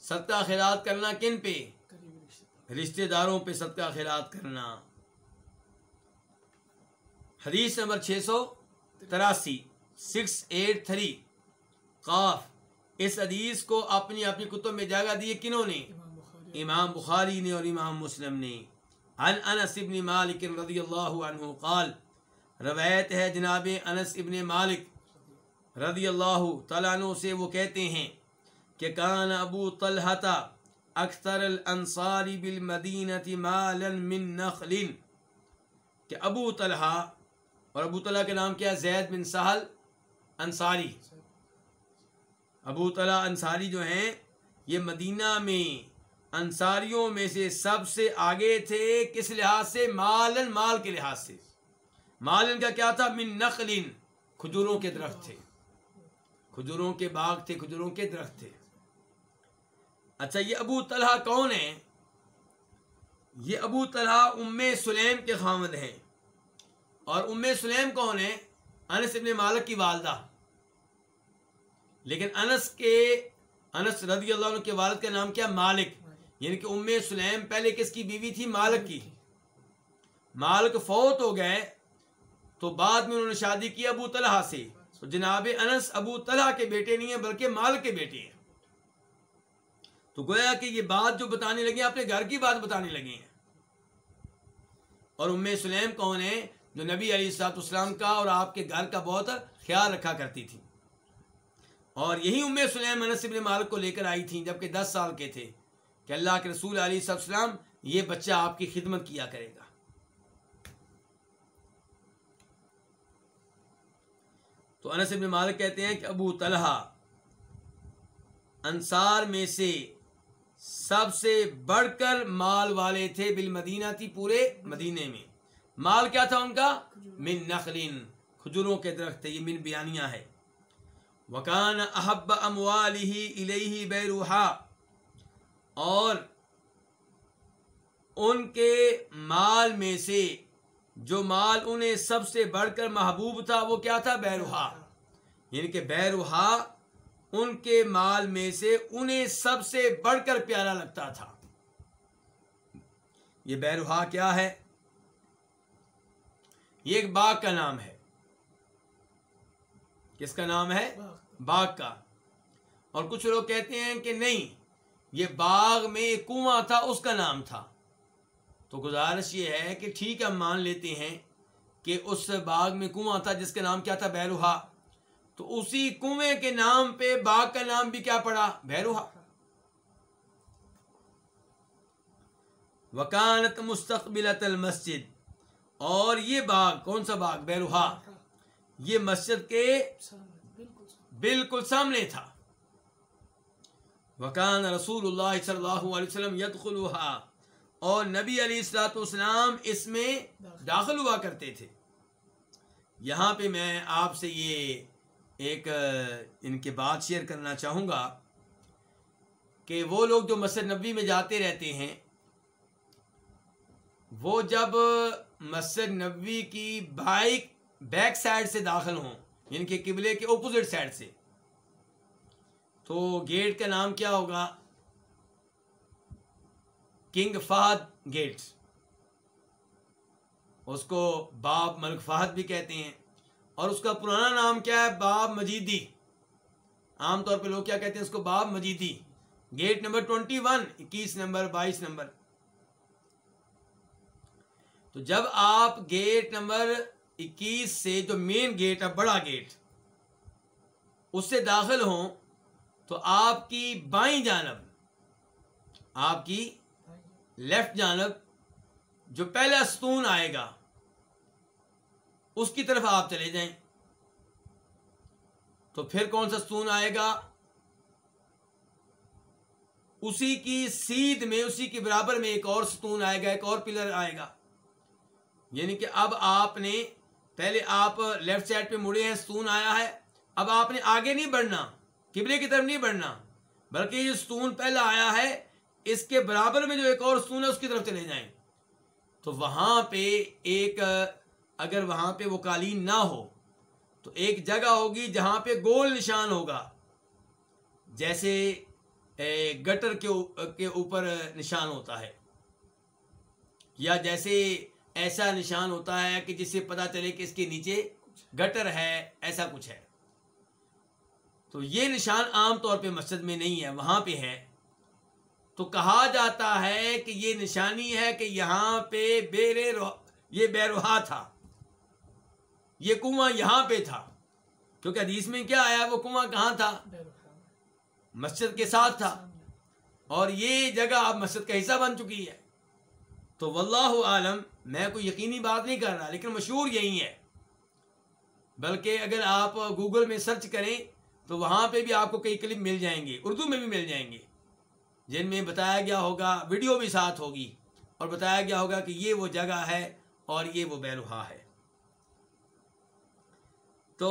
صدقہ خیرات کرنا کن پہ؟ رشتہ داروں پہ صدقہ خیرات کرنا۔ حدیث نمبر چھ سو تراسی، سکس ایٹ تھری۔ قاف، اس حدیث کو اپنی اپنی کتب میں جگہ دیے کنہوں نے؟ امام بخاری نے اور امام مسلم نے۔ عن انس ابن مالک رضی اللہ عنہ قال روایت ہے جناب انس ابن مالک رضی اللہ تعالیٰ عنہ سے وہ کہتے ہیں کہ کان ابو طلحہ اکثر الانصار بالمدینہ مالا من نخل، کہ ابو طلحہ، اور ابو طلحہ کے نام کیا زید بن سہل انصاری۔ ابو طلحہ انصاری جو ہیں، یہ مدینہ میں انصاریوں میں سے سب سے آگے تھے، کس لحاظ سے؟ مالن مال کے لحاظ سے۔ مالن کا کیا تھا؟ من نقلین کھجوروں کے درخت تھے۔ کھجوروں کے باغ تھے، کھجوروں کے درخت تھے۔ اچھا یہ ابو طلحہ کون ہے یہ ابو طلحہ ام سلیم کے خامد ہیں۔ اور ام سلیم کون ہے انس ابن مالک کی والدہ۔ لیکن انس کے، انس رضی اللہ عنہ کے والد کا نام کیا؟ مالک۔ یعنی کہ ام سلیم پہلے کس کی بیوی تھی؟ مالک کی۔ مالک فوت ہو گئے۔ تو بعد میں انہوں نے شادی کی ابو طلحہ سے۔ تو جناب انس ابو طلحہ کے بیٹے نہیں ہیں، بلکہ مال کے بیٹے ہیں۔ تو گویا کہ یہ بات جو بتانے لگے ہیں اپنے گھر کی بات بتانے لگے ہیں۔ اور ام سلیم کون ہے جو نبی علی سات اسلام کا اور آپ کے گھر کا بہت خیال رکھا کرتی تھی۔ اور یہی ام سلیم انس ابن مالک کو لے کر آئی تھیں، جبکہ دس سال کے تھے۔ کہ اللہ کے رسول علی صاحب السلام یہ بچہ آپ کی خدمت کیا کرے گا۔ تو انس ابن مالک کہتے ہیں کہ ابو طلحہ انصار میں سے سب سے بڑھ کر مال والے تھے بالمدینہ تھی پورے مدینے میں۔ مال کیا تھا ان کا؟ من نخلین کھجوروں کے درخت تھے، یہ من بیانیاں ہے وکان احب اموالی الیہ بیروحا، اور ان کے مال میں سے جو مال انہیں سب سے بڑھ کر محبوب تھا، وہ کیا تھا؟ بیروہا۔ یعنی کہ بیروہا ان کے مال میں سے انہیں سب سے بڑھ کر پیارا لگتا تھا۔ یہ بیروہا کیا ہے؟ یہ ایک باغ کا نام ہے۔ کس کا نام ہے؟ باغ کا۔ اور کچھ لوگ کہتے ہیں کہ نہیں، یہ باغ میں ایک کنواں تھا، اس کا نام تھا۔ تو گزارش یہ ہے کہ ٹھیک ہم مان لیتے ہیں کہ اس باغ میں کنواں تھا جس کا نام کیا تھا بیروہا تو اسی کنویں کے نام پہ باغ کا نام بھی کیا پڑا؟ بیروہا وکانت مستقبل المسجد۔ اور یہ باغ کون سا باغ؟ بیروہا یہ مسجد کے بالکل سامنے تھا۔ وکان رسول اللہ صلی اللہ علیہ وسلم یدخلوها اور نبی علی السلاۃ والسلام اس میں داخل ہوا کرتے تھے۔ یہاں پہ میں آپ سے یہ ایک ان کے بات شیئر کرنا چاہوں گا کہ وہ لوگ جو مسجد نبی میں جاتے رہتے ہیں، وہ جب مسجد نبی کی بائک بیک سائڈ سے داخل ہوں یعنی کہ قبلے کے اپوزٹ سائڈ سے، تو گیٹ کا نام کیا ہوگا؟ کنگ فہد گیٹ اس کو باب ملک فہد بھی کہتے ہیں۔ اور اس کا پرانا نام کیا ہے؟ باب مجیدی۔ عام طور پہ لوگ کیا کہتے ہیں اس کو؟ باب مجیدی۔ گیٹ نمبر ٹوینٹی ون، اکیس نمبر، بائیس نمبر۔ تو جب آپ گیٹ نمبر اکیس سے جو مین گیٹ ہے، بڑا گیٹ، اس سے داخل ہوں، تو آپ کی بائیں جانب، آپ کی لیفٹ جانب، جو پہلا ستون آئے گا، اس کی طرف آپ چلے جائیں۔ تو پھر کون سا ستون آئے گا؟ اسی کی سیدھ میں، اسی کے برابر میں ایک اور ستون آئے گا، ایک اور پلر آئے گا۔ یعنی کہ اب آپ نے، پہلے آپ لیفٹ سائڈ پہ مڑے ہیں، ستون آیا ہے۔ اب آپ نے آگے نہیں بڑھنا، قبلے کی طرف نہیں بڑھنا، بلکہ یہ ستون پہلا آیا ہے اس کے برابر میں جو ایک اور ستون ہے، اس کی طرف چلے جائیں۔ تو وہاں پہ ایک، اگر وہاں پہ وہ قالین نہ ہو، تو ایک جگہ ہوگی جہاں پہ گول نشان ہوگا۔ جیسے گٹر کے اوپر نشان ہوتا ہے۔ یا جیسے ایسا نشان ہوتا ہے کہ جس سے پتا چلے کہ اس کے نیچے گٹر ہے، ایسا کچھ ہے۔ تو یہ نشان عام طور پہ مسجد میں نہیں ہے، وہاں پہ ہے۔ تو کہا جاتا ہے کہ یہ نشانی ہے کہ یہاں پہ بیرے یہ بیروہا تھا۔ یہ کنواں یہاں پہ تھا۔ کیونکہ حدیث میں کیا آیا وہ کنواں کہاں تھا؟ مسجد کے ساتھ تھا۔ اور یہ جگہ اب مسجد کا حصہ بن چکی ہے۔ تو واللہ عالم میں کوئی یقینی بات نہیں کر رہا لیکن مشہور یہی ہے۔ بلکہ اگر آپ گوگل میں سرچ کریں تو وہاں پہ بھی آپ کو کئی کلپ مل جائیں گے اردو میں بھی مل جائیں گے۔ جن میں بتایا گیا ہوگا، ویڈیو بھی ساتھ ہوگی، اور بتایا گیا ہوگا کہ یہ وہ جگہ ہے اور یہ وہ بیروہا ہے۔ تو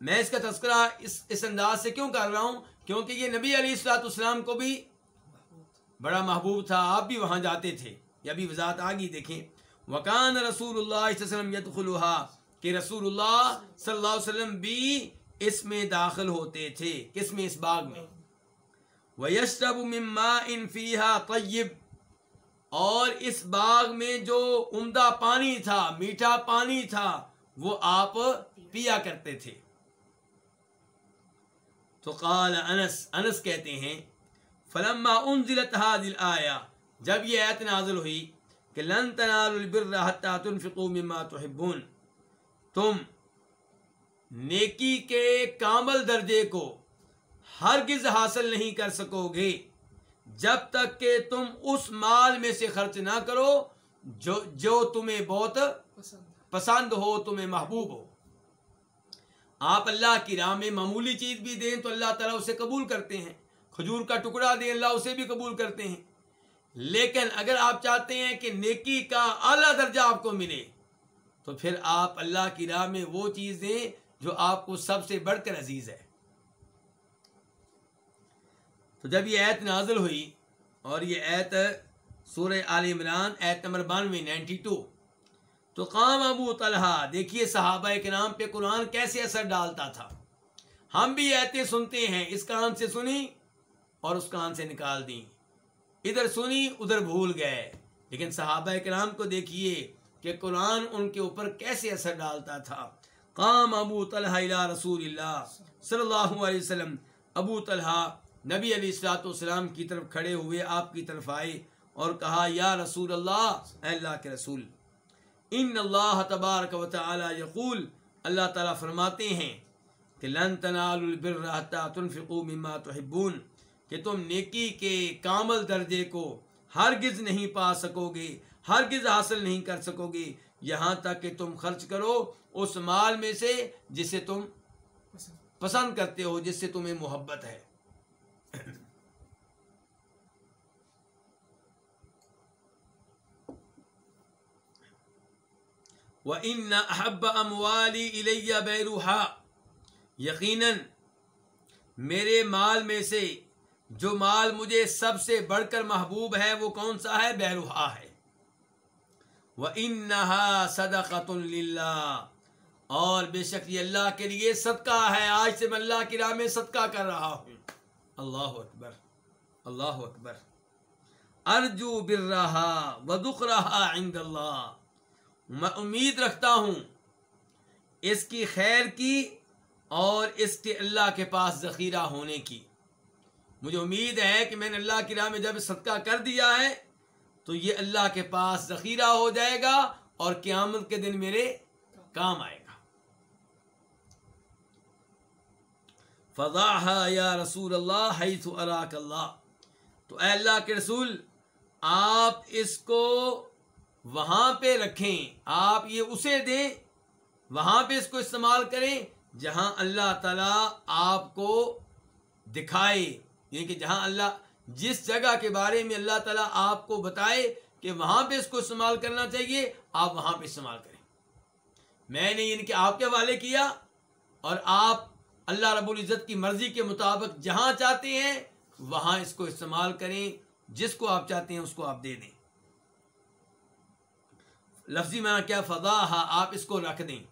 میں اس کا تذکرہ اس اس انداز سے کیوں کر رہا ہوں؟ کیونکہ یہ نبی علی السلاط اسلام کو بھی بڑا محبوب تھا، آپ بھی وہاں جاتے تھے یہ بھی وضاحت آگی دیکھیں۔ وکان رسول اللہ علیہ وسلم یدخلوہا کہ رسول اللہ صلی اللہ علیہ وسلم بھی اس میں داخل ہوتے تھے، کس میں؟ اس باغ میں۔ ویشرب مما ان فیحا طیب اور اس باغ میں جو عمدہ پانی تھا، میٹھا پانی تھا، وہ آپ پیا کرتے تھے۔ تو قال انس انس کہتے ہیں، فلما انزلت هذه الايه جب یہ آیت نازل ہوئی کہ لن تنالوا البر حتى تنفقوا مما تحبون، تم نیکی کے کامل درجے کو ہرگز حاصل نہیں کر سکو گے جب تک کہ تم اس مال میں سے خرچ نہ کرو، جو جو تمہیں بہت پسند ہو، تمہیں محبوب ہو۔ آپ اللہ کی راہ میں معمولی چیز بھی دیں تو اللہ تعالیٰ اسے قبول کرتے ہیں۔ کھجور کا ٹکڑا دیں، اللہ اسے بھی قبول کرتے ہیں۔ لیکن اگر آپ چاہتے ہیں کہ نیکی کا اعلیٰ درجہ آپ کو ملے، تو پھر آپ اللہ کی راہ میں وہ چیز دیں جو آپ کو سب سے بڑھ کر عزیز ہے۔ تو جب یہ ایت نازل ہوئی اور یہ ایت سورہ عال عمران ایت نمبر بانوے نائنٹی ٹو تو قام ابو طلحہ، دیکھیے صحابہ کے نام پہ قرآن کیسے اثر ڈالتا تھا۔ ہم بھی ایتیں سنتے ہیں، اس کان سے سنی اور اس کان سے نکال دیں۔ ادھر سنی، ادھر بھول گئے۔ لیکن صحابہ کرام کو دیکھیے کہ قرآن ان کے اوپر کیسے اثر ڈالتا تھا۔ قام ابو طلحہ رسول اللہ صلی اللہ علیہ وسلم، ابو طلحہ نبی علی السلاۃ والسلام کی طرف کھڑے ہوئے آپ کی طرف آئے اور کہا، یا رسول اللہ، اے اللہ کے رسول، ان اللہ تبارک و تعالی یقول، اللہ تعالیٰ فرماتے ہیں کہ لن تنالوا البر حتى تنفقوا مما تحبون، کہ تم نیکی کے کامل درجے کو ہرگز نہیں پا سکو گے ہرگز حاصل نہیں کر سکو گے یہاں تک کہ تم خرچ کرو اس مال میں سے جسے تم پسند کرتے ہو، جس سے تمہیں محبت ہے۔ وَإِنَّ أَحَبَّ أَمْوَالِي إِلَيَّ بَيْرُحَا یقیناً میرے مال میں سے جو مال مجھے سب سے بڑھ کر محبوب ہے، وہ کون سا ہے؟ بیروحا ہے۔ وَإِنَّهَا صَدَقَةٌ لِلَّهِ۔ اور بے شک یہ اللہ کے لیے صدقہ ہے۔ آج سے میں اللہ کی راہ میں صدقہ کر رہا ہوں۔ اللہ اکبر۔ اللہ اکبر۔ ارجو بر رہا ودخ رہا عند اللہ۔ میں امید رکھتا ہوں اس کی خیر کی اور اس کے اللہ کے پاس ذخیرہ ہونے کی۔ مجھے امید ہے کہ میں نے اللہ کی راہ میں جب صدقہ کر دیا ہے تو یہ اللہ کے پاس ذخیرہ ہو جائے گا اور قیامت کے دن میرے کام آئے گا۔ فضا یا رسول اللہ حیث اراک اللہ۔ تو اے اللہ کے رسول، آپ اس کو وہاں پہ رکھیں۔ آپ یہ اسے دیں۔ وہاں پہ اس کو استعمال کریں جہاں اللہ تعالیٰ آپ کو دکھائے۔ یعنی کہ جہاں اللہ، جس جگہ کے بارے میں اللہ تعالیٰ آپ کو بتائے کہ وہاں پہ اس کو استعمال کرنا چاہیے، آپ وہاں پہ استعمال کریں۔ میں نے یعنی کہ آپ کے حوالے کیا اور آپ اللہ رب العزت کی مرضی کے مطابق جہاں چاہتے ہیں، وہاں اس کو استعمال کریں۔ جس کو آپ چاہتے ہیں، اس کو آپ دے دیں۔ لفظی معنی کیا فضا آپ اس کو رکھ دیں۔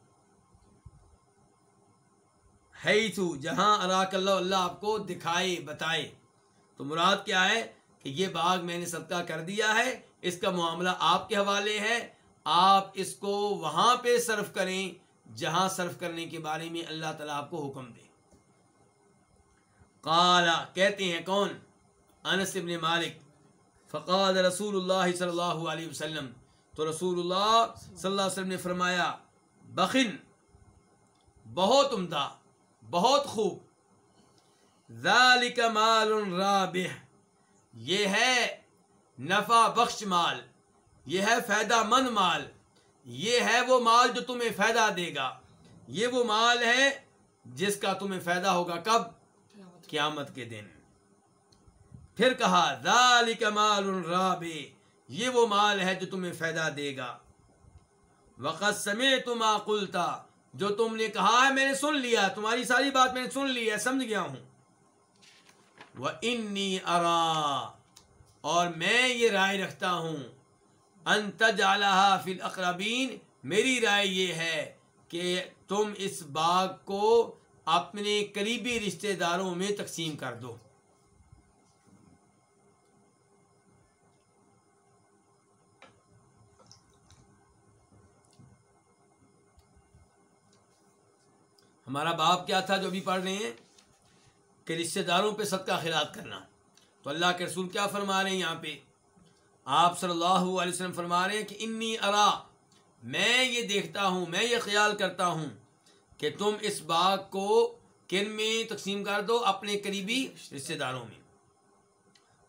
ہے جہاں اراک اللہ اللہ آپ کو دکھائے، بتائے۔ تو مراد کیا ہے؟ کہ یہ باغ میں نے صدقہ کر دیا ہے، اس کا معاملہ آپ کے حوالے ہے۔ آپ اس کو وہاں پہ صرف کریں، جہاں صرف کرنے کے بارے میں اللہ تعالیٰ آپ کو حکم دے۔ قالا کہتے ہیں کون؟ انس ابن مالک۔ فقاد رسول اللہ صلی اللہ علیہ وسلم۔ تو رسول اللہ صلی اللہ علیہ وسلم نے فرمایا، بخن، بہت عمدہ، بہت خوب۔ ذالک مال رابح، یہ ہے نفع بخش مال، یہ ہے فائدہ مند مال، یہ ہے وہ مال جو تمہیں فائدہ دے گا۔ یہ وہ مال ہے جس کا تمہیں فائدہ ہوگا کب؟ قیامت کے دن۔ پھر کہا، ذالک مال رابح یہ وہ مال ہے جو تمہیں فائدہ دے گا۔ وقت سمے تم آکلتا جو تم نے کہا ہے میں نے سن لیا، تمہاری ساری بات میں نے سن لی ہے، سمجھ گیا ہوں۔ وہ انی ارا اور میں یہ رائے رکھتا ہوں انتج فی اقربین میری رائے یہ ہے کہ تم اس باغ کو اپنے قریبی رشتہ داروں میں تقسیم کر دو۔ ہمارا باپ کیا تھا جو بھی پڑھ رہے ہیں؟ کہ رشتے داروں پہ صدقہ خیرات کرنا۔ تو اللہ کے رسول کیا فرما رہے ہیں یہاں پہ؟ آپ صلی اللہ علیہ وسلم فرما رہے ہیں کہ انی ارا، میں یہ دیکھتا ہوں، میں یہ خیال کرتا ہوں کہ تم اس باغ کو کن میں تقسیم کر دو؟ اپنے قریبی رشتے داروں میں۔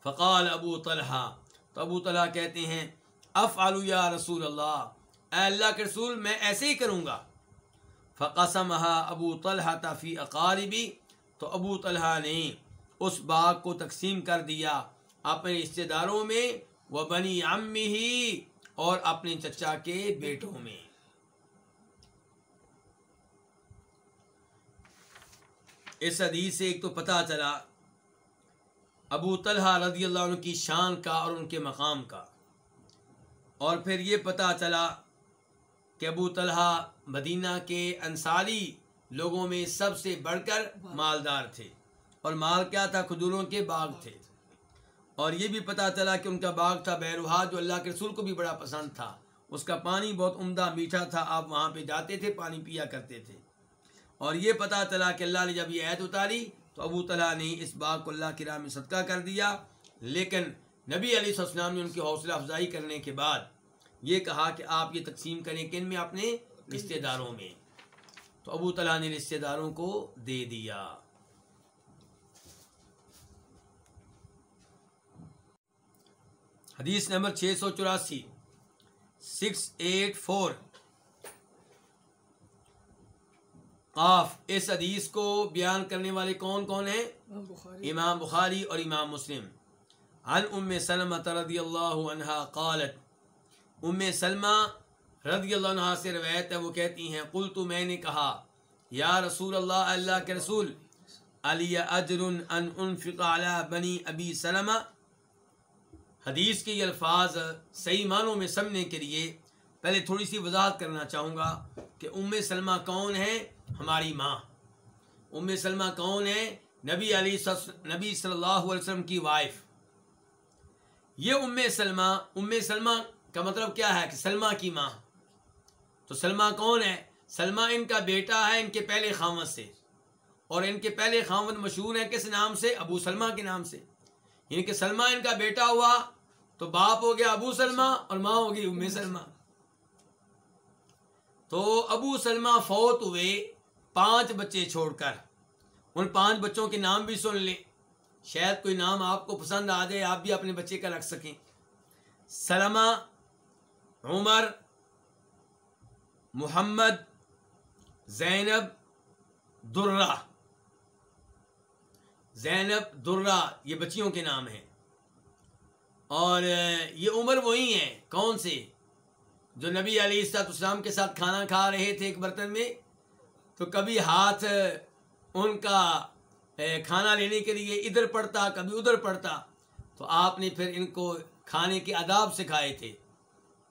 فقال ابو طلحہ۔ تو ابو طلحہ کہتے ہیں اف یا رسول اللہ، اے اللہ کے رسول، میں ایسے ہی کروں گا۔ فقسم ابو طلحہ تفی اقاربی تو ابو طلحہ نے اس باغ کو تقسیم کر دیا اپنے رشتے داروں میں وہ بنی امی ہی اور اپنے چچا کے بیٹوں میں۔ اس حدیث سے ایک تو پتہ چلا ابو طلحہ رضی اللہ عنہ کی شان کا اور ان کے مقام کا۔ اور پھر یہ پتہ چلا کہ ابو طلحہ مدینہ کے انصاری لوگوں میں سب سے بڑھ کر مالدار تھے اور مال کیا تھا؟ کھجوروں کے باغ تھے۔ اور یہ بھی پتا چلا کہ ان کا باغ تھا بیروہا، جو اللہ کے رسول کو بھی بڑا پسند تھا۔ اس کا پانی بہت عمدہ میٹھا تھا، آپ وہاں پہ جاتے تھے، پانی پیا کرتے تھے۔ اور یہ پتا چلا کہ اللہ نے جب یہ عید اتاری تو ابو طلحہ نے اس باغ کو اللہ کی راہ میں صدقہ کر دیا۔ لیکن نبی علیہ السلام نے ان کی حوصلہ افزائی کرنے کے بعد یہ کہا کہ آپ یہ تقسیم کریں کن میں اپنے رشتے داروں میں۔ تو ابو طلحہ نے رشتے داروں کو دے دیا۔ حدیث نمبر چھ سو چوراسی۔ Six eight four. آف اس حدیث کو بیان کرنے والے کون کون ہیں؟ امام بخاری۔ اور امام مسلم۔ عن ام سلمہ رضی اللہ عنہ قالت ام سلمہ رضی اللہ عنہ سے روایت ہے، وہ کہتی ہیں قل تو میں نے کہا، یا رسول اللہ اللہ کے رسول، علی اجر ان انفق علی بنی ابی سلمہ۔ حدیث کے یہ الفاظ صحیح معنوں میں سمجھنے کے لیے پہلے تھوڑی سی وضاحت کرنا چاہوں گا کہ ام سلمہ کون ہے؟ ہماری ماں۔ ام سلمہ کون ہے؟ نبی علی نبی صلی اللہ علیہ وسلم کی وائف۔ یہ ام سلمہ ام سلمہ کا مطلب کیا ہے؟ کہ سلمہ کی ماں۔ تو سلمہ کون ہے؟ سلمہ ان کا بیٹا ہے ان کے پہلے خامد سے۔ اور ان کے پہلے خامد مشہور ہیں کس نام سے؟ ابو سلمہ کے نام سے۔ یعنی کہ سلمہ ان کا بیٹا ہوا تو باپ ہو گیا ابو سلمہ اور ماں ہوگی ام سلمہ۔ تو ابو سلمہ فوت ہوئے پانچ بچے چھوڑ کر۔ ان پانچ بچوں کے نام بھی سن لیں۔ شاید کوئی نام آپ کو پسند آ جائے، آپ بھی اپنے بچے کا رکھ سکیں۔ سلمہ، عمر محمد زینب درہ۔ زینب درہ، یہ بچیوں کے نام ہیں۔ اور یہ عمر وہی ہیں، کون سے؟ جو نبی علی اسلام کے ساتھ کھانا کھا رہے تھے ایک برتن میں، تو کبھی ہاتھ ان کا کھانا لینے کے لیے ادھر پڑتا، کبھی ادھر پڑتا، تو آپ نے پھر ان کو کھانے کے آداب سکھائے تھے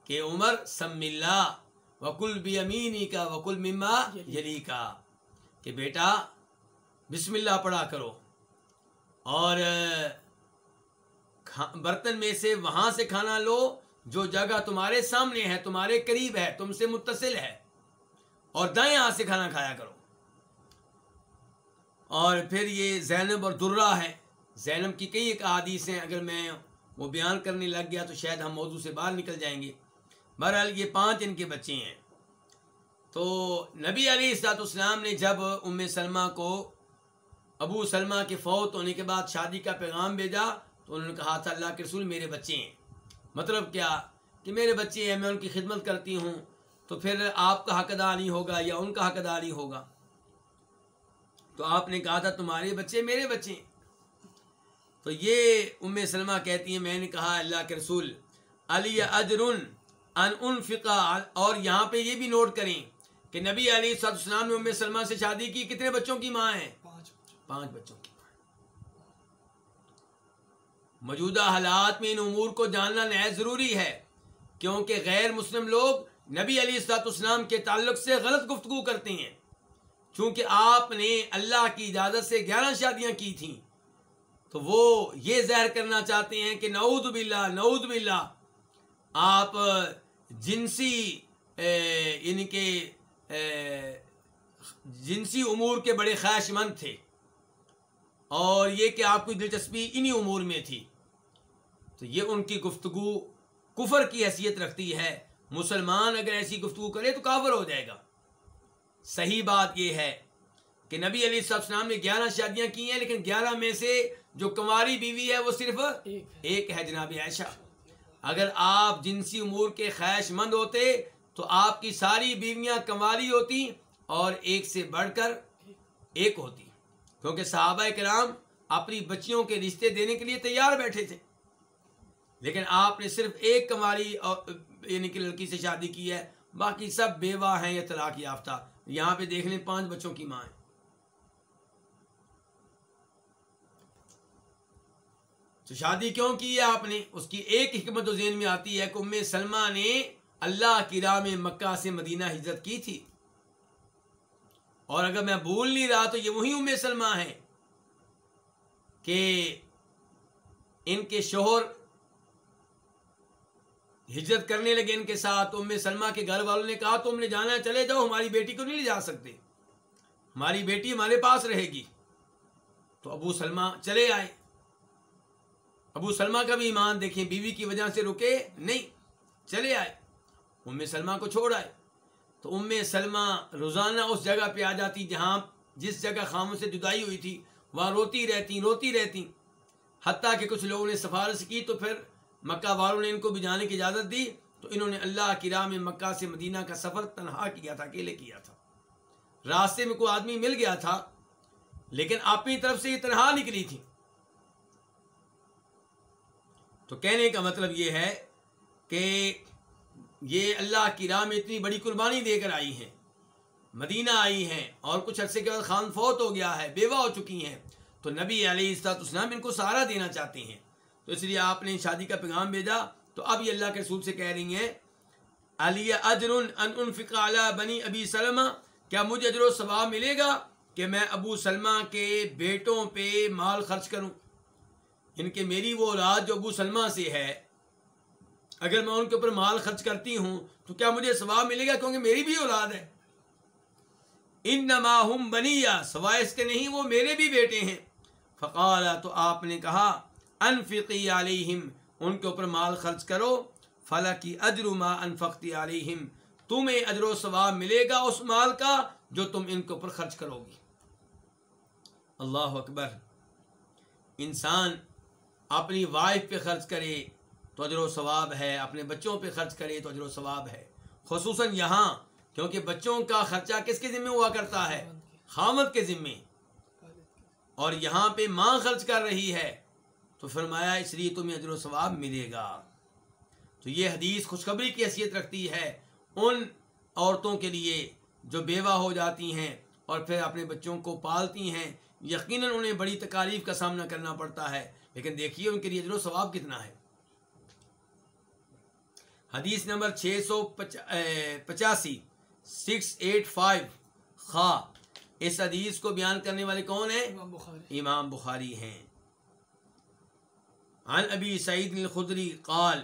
کہ عمر، سم اللہ وکل بھی امینی کا وکل مما یلی کا کہ بیٹا، بسم اللہ پڑھا کرو۔ اور برتن میں سے وہاں سے کھانا لو، جو جگہ تمہارے سامنے ہے، تمہارے قریب ہے، تم سے متصل ہے۔ اور دائیں ہاتھ سے کھانا کھایا کرو۔ اور پھر یہ زینب اور درہ ہے۔ زینب کی کئی ایک احادیث ہیں۔ اگر میں وہ بیان کرنے لگ گیا تو شاید ہم موضوع سے باہر نکل جائیں گے۔ بہرحال یہ پانچ ان کے بچے ہیں۔ تو نبی علی اسلاط اسلام نے جب ام سلمہ کو ابو سلمہ کے فوت ہونے کے بعد شادی کا پیغام بھیجا، تو انہوں نے کہا تھا اللہ کے رسول، میرے بچے ہیں۔ مطلب کیا؟ کہ میرے بچے ہیں، میں ان کی خدمت کرتی ہوں۔ تو پھر آپ کا حق ادا نہیں ہوگا یا ان کا حق ادا نہیں ہوگا؟ تو آپ نے کہا تھا، تمہارے بچے میرے بچے ہیں۔ تو یہ ام سلمہ کہتی ہیں، میں نے کہا، اللہ کے رسول، علی اجرن ان انفقا اور یہاں پہ یہ بھی نوٹ کریں کہ نبی علی صد السلام نے ام سلمہ سے شادی کی کتنے بچوں کی ماں ہے پانچ بچوں کی۔ موجودہ حالات میں ان امور کو جاننا نہایت ضروری ہے کیونکہ غیر مسلم لوگ نبی علی السلاط اسلام کے تعلق سے غلط گفتگو کرتے ہیں۔ چونکہ آپ نے اللہ کی اجازت سے گیارہ شادیاں کی تھیں تو وہ یہ زہر کرنا چاہتے ہیں کہ نعود باللہ نعود باللہ آپ جنسی یعنی کہ جنسی امور کے بڑے خواہش مند تھے۔ اور یہ کہ آپ کی دلچسپی انہی امور میں تھی۔ تو یہ ان کی گفتگو کفر کی حیثیت رکھتی ہے۔ مسلمان اگر ایسی گفتگو کرے تو کافر ہو جائے گا۔ صحیح بات یہ ہے کہ نبی علی صاحب السلام نے گیارہ شادیاں کی ہیں لیکن گیارہ میں سے جو کماری بیوی ہے وہ صرف ایک ہے جناب عائشہ۔ اگر آپ جنسی امور کے خواہش مند ہوتے تو آپ کی ساری بیویاں کماری ہوتی اور ایک سے بڑھ کر ایک ہوتی۔ کیونکہ صحابہ کرام اپنی بچیوں کے رشتے دینے کے لیے تیار بیٹھے تھے۔ لیکن آپ نے صرف ایک کماری یعنی کہ لڑکی سے شادی کی ہے، باقی سب بیوہ ہیں یا طلاق یافتہ۔ یہاں پہ دیکھ لیں پانچ بچوں کی ماں ہے تو شادی کیوں کی ہے آپ نے؟ اس کی ایک حکمت و ذہن میں آتی ہے کہ ام سلمہ نے اللہ کی راہ میں مکہ سے مدینہ ہجرت کی تھی۔ اور اگر میں بھول نہیں رہا تو یہ وہی ام سلمہ ہیں کہ ان کے شوہر ہجرت کرنے لگے ان کے ساتھ۔ ام سلمہ کے گھر والوں نے کہا، تم نے جانا چلے جاؤ، ہماری بیٹی کو نہیں لے جا سکتے۔ ہماری بیٹی ہمارے پاس رہے گی۔ تو ابو سلمہ چلے آئے۔ ابو سلمہ کا بھی ایمان دیکھیں، بیوی کی وجہ سے رکے، نہیں، چلے آئے۔ ام سلمہ کو چھوڑ آئے۔ تو ام سلمہ روزانہ اس جگہ پہ آ جاتی جہاں جس جگہ خاموں سے جدائی ہوئی تھی، وہاں روتی رہتی روتی رہتی۔ حتیٰ کہ کچھ لوگوں نے سفارش کی تو پھر مکہ والوں نے ان کو بھی جانے کی اجازت دی۔ تو انہوں نے اللہ کی راہ میں مکہ سے مدینہ کا سفر تنہا کیا تھا، اکیلے کیا تھا۔ راستے میں کوئی آدمی مل گیا تھا، لیکن اپنی طرف سے یہ تنہا نکلی تھی۔ تو کہنے کا مطلب یہ ہے کہ یہ اللہ کی راہ میں اتنی بڑی قربانی دے کر آئی ہیں، مدینہ آئی ہیں اور کچھ عرصے کے بعد خان فوت ہو گیا ہے، بیوہ ہو چکی ہیں۔ تو نبی علیہ السلاط اسلام ان کو سہارا دینا چاہتے ہیں۔ تو اس لیے آپ نے شادی کا پیغام بھیجا۔ تو اب یہ اللہ کے رسول سے کہہ رہی ہیں علی اجر ان علی بنی ابی سلمہ، کیا مجھے اجر و ثواب ملے گا کہ میں ابو سلمہ کے بیٹوں پہ مال خرچ کروں؟ ان کے میری وہ اولاد جو ابو سلمہ سے ہے، اگر میں ان کے اوپر مال خرچ کرتی ہوں، تو کیا مجھے ثواب ملے گا کیونکہ میری بھی اولاد ہے؟ ان نماہم بنی یا سوائے اس کے نہیں، وہ میرے بھی بیٹے ہیں۔ فقالا تو آپ نے کہا، انفقی علیہم، ان کے اوپر مال خرچ کرو فلا کی اجر ما انفقتی علیہم۔ تمہیں اجر و ثواب ملے گا اس مال کا جو تم ان کے اوپر خرچ کرو گی۔ اللہ اکبر۔ انسان اپنی وائف پہ خرچ کرے تو اجر و ثواب ہے، اپنے بچوں پہ خرچ کرے تو اجر و ثواب ہے۔ خصوصاً یہاں، کیونکہ بچوں کا خرچہ کس کے ذمے ہوا کرتا ہے؟ خامد کے ذمے۔ اور یہاں پہ ماں خرچ کر رہی ہے۔ تو فرمایا، اس لیے تمہیں اجر و ثواب ملے گا۔ تو یہ حدیث خوشخبری کی حیثیت رکھتی ہے۔ ان عورتوں کے لیے جو بیوہ ہو جاتی ہیں اور پھر اپنے بچوں کو پالتی ہیں، یقیناً انہیں بڑی تکالیف کا سامنا کرنا پڑتا ہے۔ لیکن دیکھیے ان کے لیے اجر و ثواب کتنا ہے۔ حدیث نمبر چھ سو پچاسی سکس ایٹ فائیو خا اس حدیث کو بیان کرنے والے کون ہیں؟ امام بخاری۔ ہیں۔ عن ابی سعید الخدری قال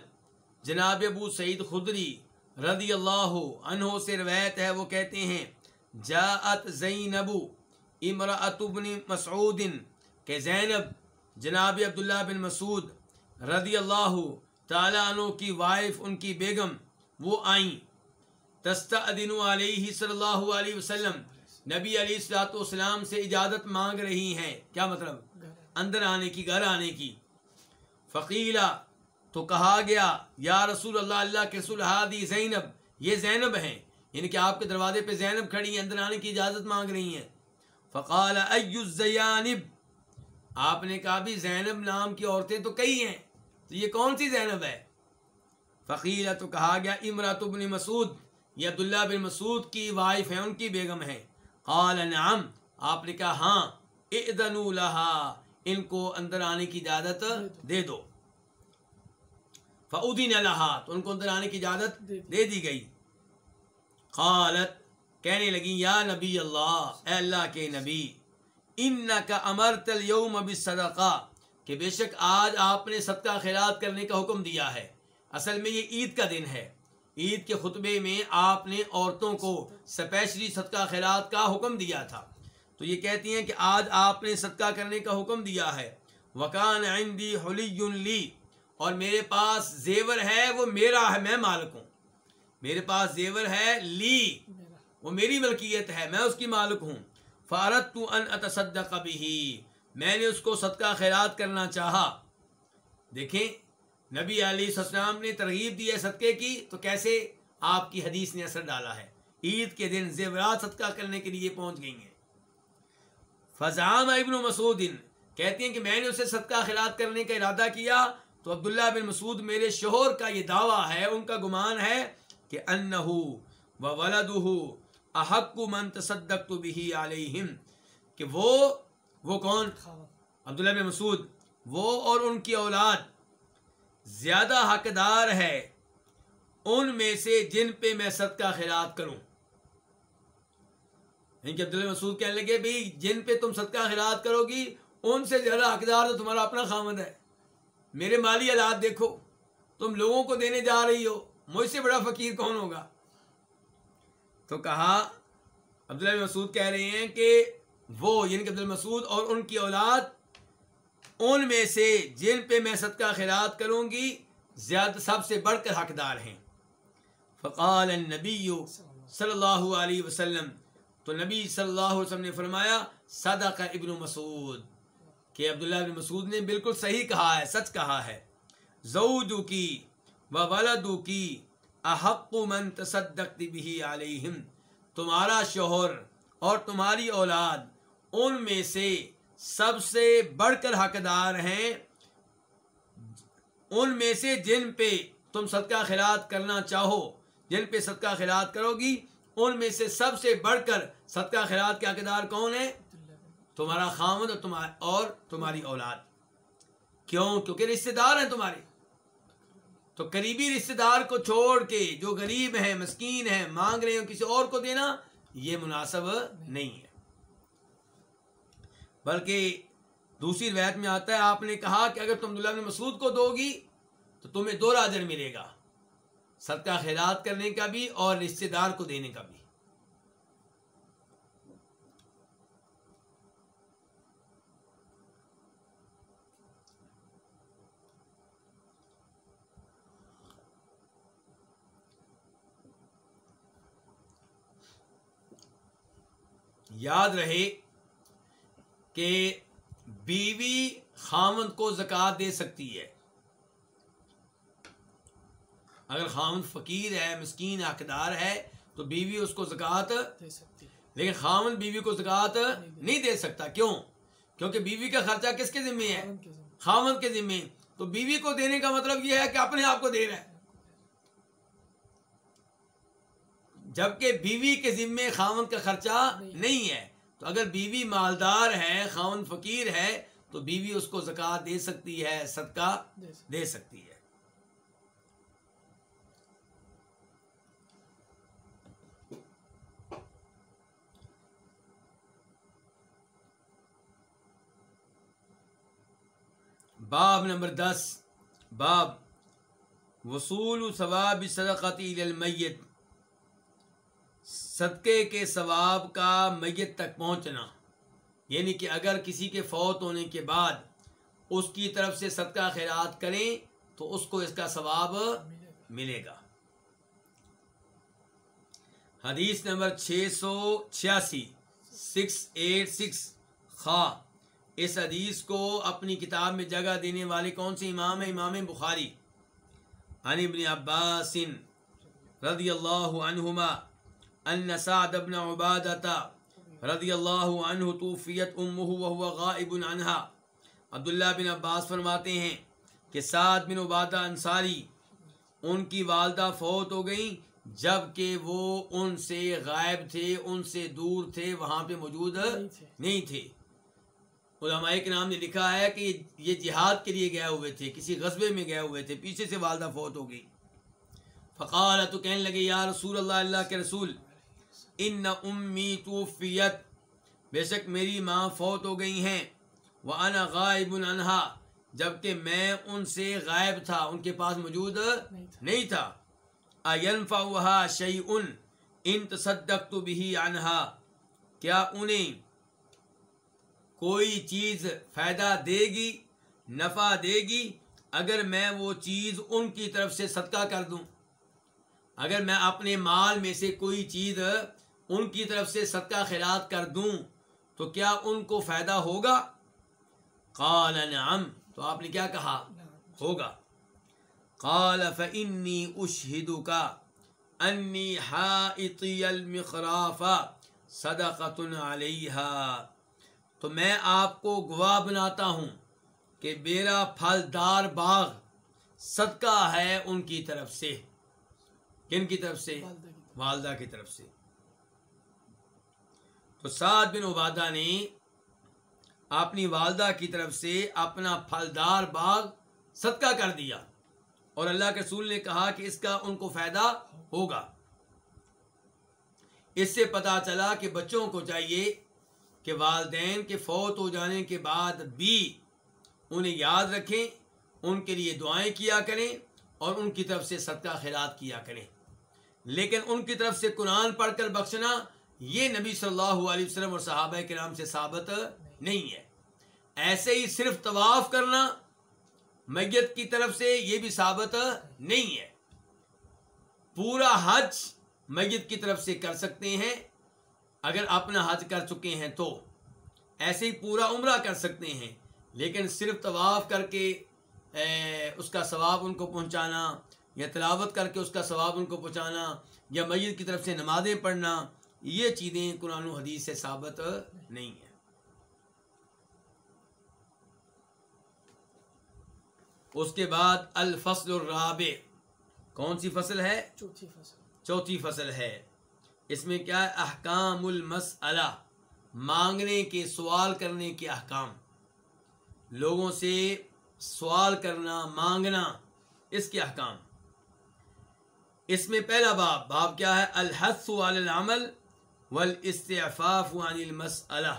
جناب ابو سعید خدری رضی اللہ عنہ سے روایت ہے وہ کہتے ہیں جاءت زینب امرأت بن مسعود کہ زینب جناب عبداللہ بن مسعود رضی اللہ تعالیٰ عنہ کی وائف، ان کی بیگم، وہ آئیں۔ تستعدن علیہ صلی اللہ علیہ وسلم۔ نبی علیہ السلاۃ والسلام سے اجازت مانگ رہی ہیں۔ کیا مطلب؟ اندر آنے کی، گھر آنے کی۔ فقیلا تو کہا گیا، یا رسول اللہ اللہ کے رسول ہادی زینب، یہ زینب ہیں۔ یعنی کہ آپ کے دروازے پہ زینب کھڑی ہیں، اندر آنے کی اجازت مانگ رہی ہیں۔ فقال الزینب آپ نے کہا بھی زینب نام کی عورتیں تو کئی ہیں، تو یہ کون سی زینب ہے؟ فقیلا تو کہا گیا امرات بن مسعود، یہ عبداللہ بن مسعود کی وائف ہیں، ان کی بیگم ہیں۔ قال نعم، آپ نے کہا ہاں ادنو لہا، ان کو اندر آنے کی اجازت دے دو۔ فعودین اللہ تو ان کو اندر آنے کی اجازت دے دی گئی۔ قالت، کہنے لگی یا نبی اللہ، اے اللہ کے نبی ان کا امر تل یوم ابھی صدقہ کہ بے شک آج آپ نے صدقہ خیرات کرنے کا حکم دیا ہے. اصل میں یہ عید کا دن ہے. عید کے خطبے میں آپ نے عورتوں کو سپیشلی صدقہ خیرات کا حکم دیا تھا. تو یہ کہتی ہیں کہ آج آپ نے صدقہ کرنے کا حکم دیا ہے. وکان عندی حلی لی اور میرے پاس زیور ہے، وہ میرا ہے، میں مالک ہوں. میرے پاس زیور ہے لی وہ میری ملکیت ہے، میں اس کی مالک ہوں. فارت تو ان اتصدق بھی میں نے اس کو صدقہ خیرات کرنا چاہا۔ دیکھیں، نبی علی السلام نے ترغیب دی ہے صدقے کی، تو کیسے آپ کی حدیث نے اثر ڈالا ہے؟ عید کے دن زیورات صدقہ کرنے کے لیے پہنچ گئی ہیں۔ فضام ابن مسعود، کہتے ہیں کہ میں نے اسے صدقہ خیرات کرنے کا ارادہ کیا، تو عبداللہ بن مسعود میرے شوہر کا یہ دعویٰ ہے، ان کا گمان ہے کہ انہو و ولدہو احق من تصدقت به علیہم، کہ وہ وہ کون؟ عبداللہ بن مسعود، وہ اور ان کی اولاد زیادہ حقدار ہے ان میں سے جن پہ میں صدقہ خیرات کروں۔ یعنی کہ عبداللہ مسعود کہنے لگے بھائی جن پہ تم صدقہ خیرات کرو گی، ان سے زیادہ حقدار تو تمہارا اپنا خامد ہے۔ میرے مالی حالات دیکھو، تم لوگوں کو دینے جا رہی ہو، مجھ سے بڑا فقیر کون ہوگا؟ تو کہا، عبداللہ مسعود کہہ رہے ہیں کہ وہ یعنی کہ عبداللہ مسعود اور ان کی اولاد، ان میں سے جن پہ میں صدقہ خیرات کروں گی، زیادہ سب سے بڑھ کر حقدار ہیں۔ فقال النبی صلی اللہ علیہ وسلم، تو نبی صلی اللہ علیہ وسلم نے فرمایا صدق ابن مسعود۔ کہ عبداللہ ابن مسعود نے بالکل صحیح کہا ہے، سچ کہا ہے۔ زوجو کی و ولدو کی احق من تصدقت به علیہم، تمہارا شوہر اور تمہاری اولاد، ان میں سے سب سے بڑھ کر حقدار ہیں۔ ان میں سے جن پہ تم صدقہ خیرات کرنا چاہو، جن پہ صدقہ خیرات کرو گی، ان میں سے سب سے بڑھ کر صدقہ خیرات کے حقدار کون ہے تمہارا خامد اور اور تمہاری اولاد۔ کیوں؟ کیونکہ رشتے دار ہیں تمہارے۔ تو قریبی رشتے دار کو چھوڑ کے جو غریب ہیں مسکین ہیں مانگ رہے ہو کسی اور کو دینا، یہ مناسب نہیں ہے۔ بلکہ دوسری روایت میں آتا ہے، آپ نے کہا کہ اگر تم عبداللہ بن مسعود کو دو گی، تو تمہیں دو راجر ملے گا۔ صدقہ خیرات کرنے کا بھی اور رشتے دار کو دینے کا بھی۔ یاد رہے کہ بیوی خامند کو زکوٰۃ دے سکتی ہے۔ اگر خامند فقیر ہے مسکین حقدار ہے تو بیوی اس کو زکوٰۃ لیکن خامند بیوی کو زکوٰۃ نہیں دے سکتا۔ کیوں؟ کیونکہ بیوی کا خرچہ کس کے ذمے ہے؟ خامند کے ذمے۔ تو بیوی کو دینے کا مطلب یہ ہے کہ اپنے آپ کو دے رہا ہے۔ جبکہ بیوی کے ذمے خامند کا خرچہ نہیں ہے۔ تو اگر بیوی مالدار ہے خاون فقیر ہے تو بیوی اس کو زکوٰۃ دے سکتی ہے صدقہ دے سکتی ہے۔ باب نمبر دس باب وصول ثواب صدقتی المیت۔ صدقے کے ثواب کا میت تک پہنچنا۔ یعنی کہ اگر کسی کے فوت ہونے کے بعد اس کی طرف سے صدقہ خیرات کریں، تو اس کو اس کا ثواب ملے گا۔ حدیث نمبر چھ سو چھیاسی، سکس ایٹ سکس۔ خواہ، اس حدیث کو اپنی کتاب میں جگہ دینے والے کون سے امام ہیں؟ امام بخاری۔ عن ابن عباس رضی اللہ عنہما۔ ان سعد بن عبادة رضی اللہ عنہ توفیت امه وهو غائب عنها. عبداللہ بن عباس فرماتے ہیں کہ سعد بن عبادہ انصاری ان کی والدہ فوت ہو گئیں جبکہ وہ ان سے غائب تھے، ان سے دور تھے، وہاں پہ موجود نہیں تھے۔ علماء کے نام نے لکھا ہے کہ یہ جہاد کے لیے گئے ہوئے تھے، کسی غصبے میں گئے ہوئے تھے، پیچھے سے والدہ فوت ہو گئی۔ فقال تو کہنے لگے، یا رسول اللہ اللہ کے رسول ان نہ امی توفیت بے شک میری ماں فوت ہو گئی ہیں۔ وہ ان غائب انہا جبکہ میں ان سے غائب تھا، ان کے پاس موجود نہیں تھا۔ اینفا اَيَنْفَعُهَا شَيْءٌ ان تصدقت به عنها۔ کیا انہیں کوئی چیز فائدہ دے گی، نفع دے گی اگر میں وہ چیز ان کی طرف سے صدقہ کر دوں؟ اگر میں اپنے مال میں سے کوئی چیز ان کی طرف سے صدقہ خیرات کر دوں تو کیا ان کو فائدہ ہوگا؟ قال نعم تو آپ نے کیا کہا؟ ہوگا۔ قال فإني أشهدك أني حائطي المخراف صدقة عليها تو میں آپ کو گواہ بناتا ہوں کہ میرا پھلدار باغ صدقہ ہے ان کی طرف سے۔ کن کی طرف سے؟ والدہ کی والدہ کی طرف سے۔ تو سعد بن عبادہ نے اپنی والدہ کی طرف سے اپنا پھلدار باغ صدقہ کر دیا اور اللہ کے رسول نے کہا کہ اس کا ان کو فائدہ ہوگا۔ اس سے پتا چلا کہ بچوں کو چاہیے کہ والدین کے فوت ہو جانے کے بعد بھی انہیں یاد رکھیں، ان کے لیے دعائیں کیا کریں اور ان کی طرف سے صدقہ خیرات کیا کریں۔ لیکن ان کی طرف سے قرآن پڑھ کر بخشنا یہ نبی صلی اللہ علیہ وسلم اور صحابہ کے نام سے ثابت نہیں ہے۔ ایسے ہی صرف طواف کرنا میت کی طرف سے یہ بھی ثابت نہیں ہے۔ پورا حج میت کی طرف سے کر سکتے ہیں۔ اگر اپنا حج کر چکے ہیں تو ایسے ہی پورا عمرہ کر سکتے ہیں۔ لیکن صرف طواف کر کے اس کا ثواب ان کو پہنچانا یا تلاوت کر کے اس کا ثواب ان کو پہنچانا یا میت کی طرف سے نمازیں پڑھنا یہ چیزیں قرآن و حدیث سے ثابت نہیں ہیں۔ اس کے بعد الفصل الرابع۔ کون سی فصل ہے؟ چوتھی فصل۔ چوتھی فصل ہے۔ اس میں کیا ہے؟ احکام المسئلہ۔ مانگنے کے سوال کرنے کے احکام۔ لوگوں سے سوال کرنا مانگنا اس کے احکام۔ اس میں پہلا باب باب کیا ہے؟ الحث علی العمل۔ والاستعفاف عن المسئلہ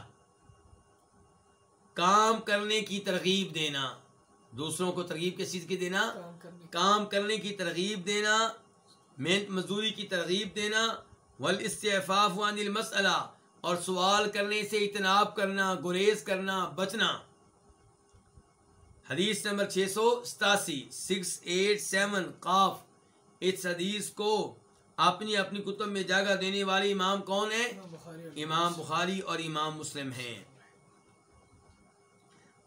کام کرنے کی ترغیب دینا دوسروں کو ترغیب کس چیز کی دینا؟ کام کرنے کی۔ ترغیب دینا محنت مزدوری کی ترغیب دینا والاستعفاف عن المسئلہ اور سوال کرنے سے اجتناب کرنا گریز کرنا بچنا۔ حدیث نمبر چھ سو ستاسی سکس ایٹ سیون قاف۔ اس حدیث کو اپنی اپنی کتب میں جگہ دینے والے امام کون ہیں؟ امام بخاری اور امام مسلم ہیں۔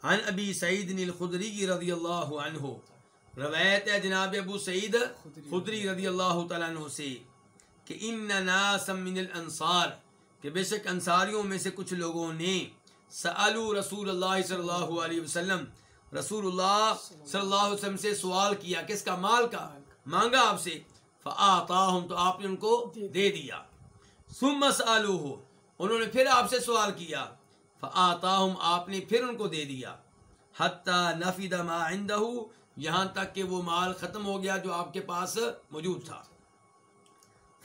عن ابی سعید الخدری رضی اللہ عنہ، روایت ہے جناب ابو سعید خدری رضی اللہ تعالیٰ عنہ سے کہ ان ناسا من الانصار، کہ بے شک انصاریوں میں سے کچھ لوگوں نے سألو رسول اللہ صلی اللہ علیہ وسلم، رسول اللہ صلی اللہ علیہ وسلم سے سوال کیا، کس کا؟ مال کا۔ مانگا آپ سے۔ فآتاہم تو آپ نے ان کو دے دیا۔ ثم سألوہ انہوں نے پھر آپ سے سوال کیا۔ فآتاہم آپ نے پھر ان کو دے دیا۔ حتی نفد ما عندہ یہاں تک کہ وہ مال ختم ہو گیا جو آپ کے پاس موجود تھا۔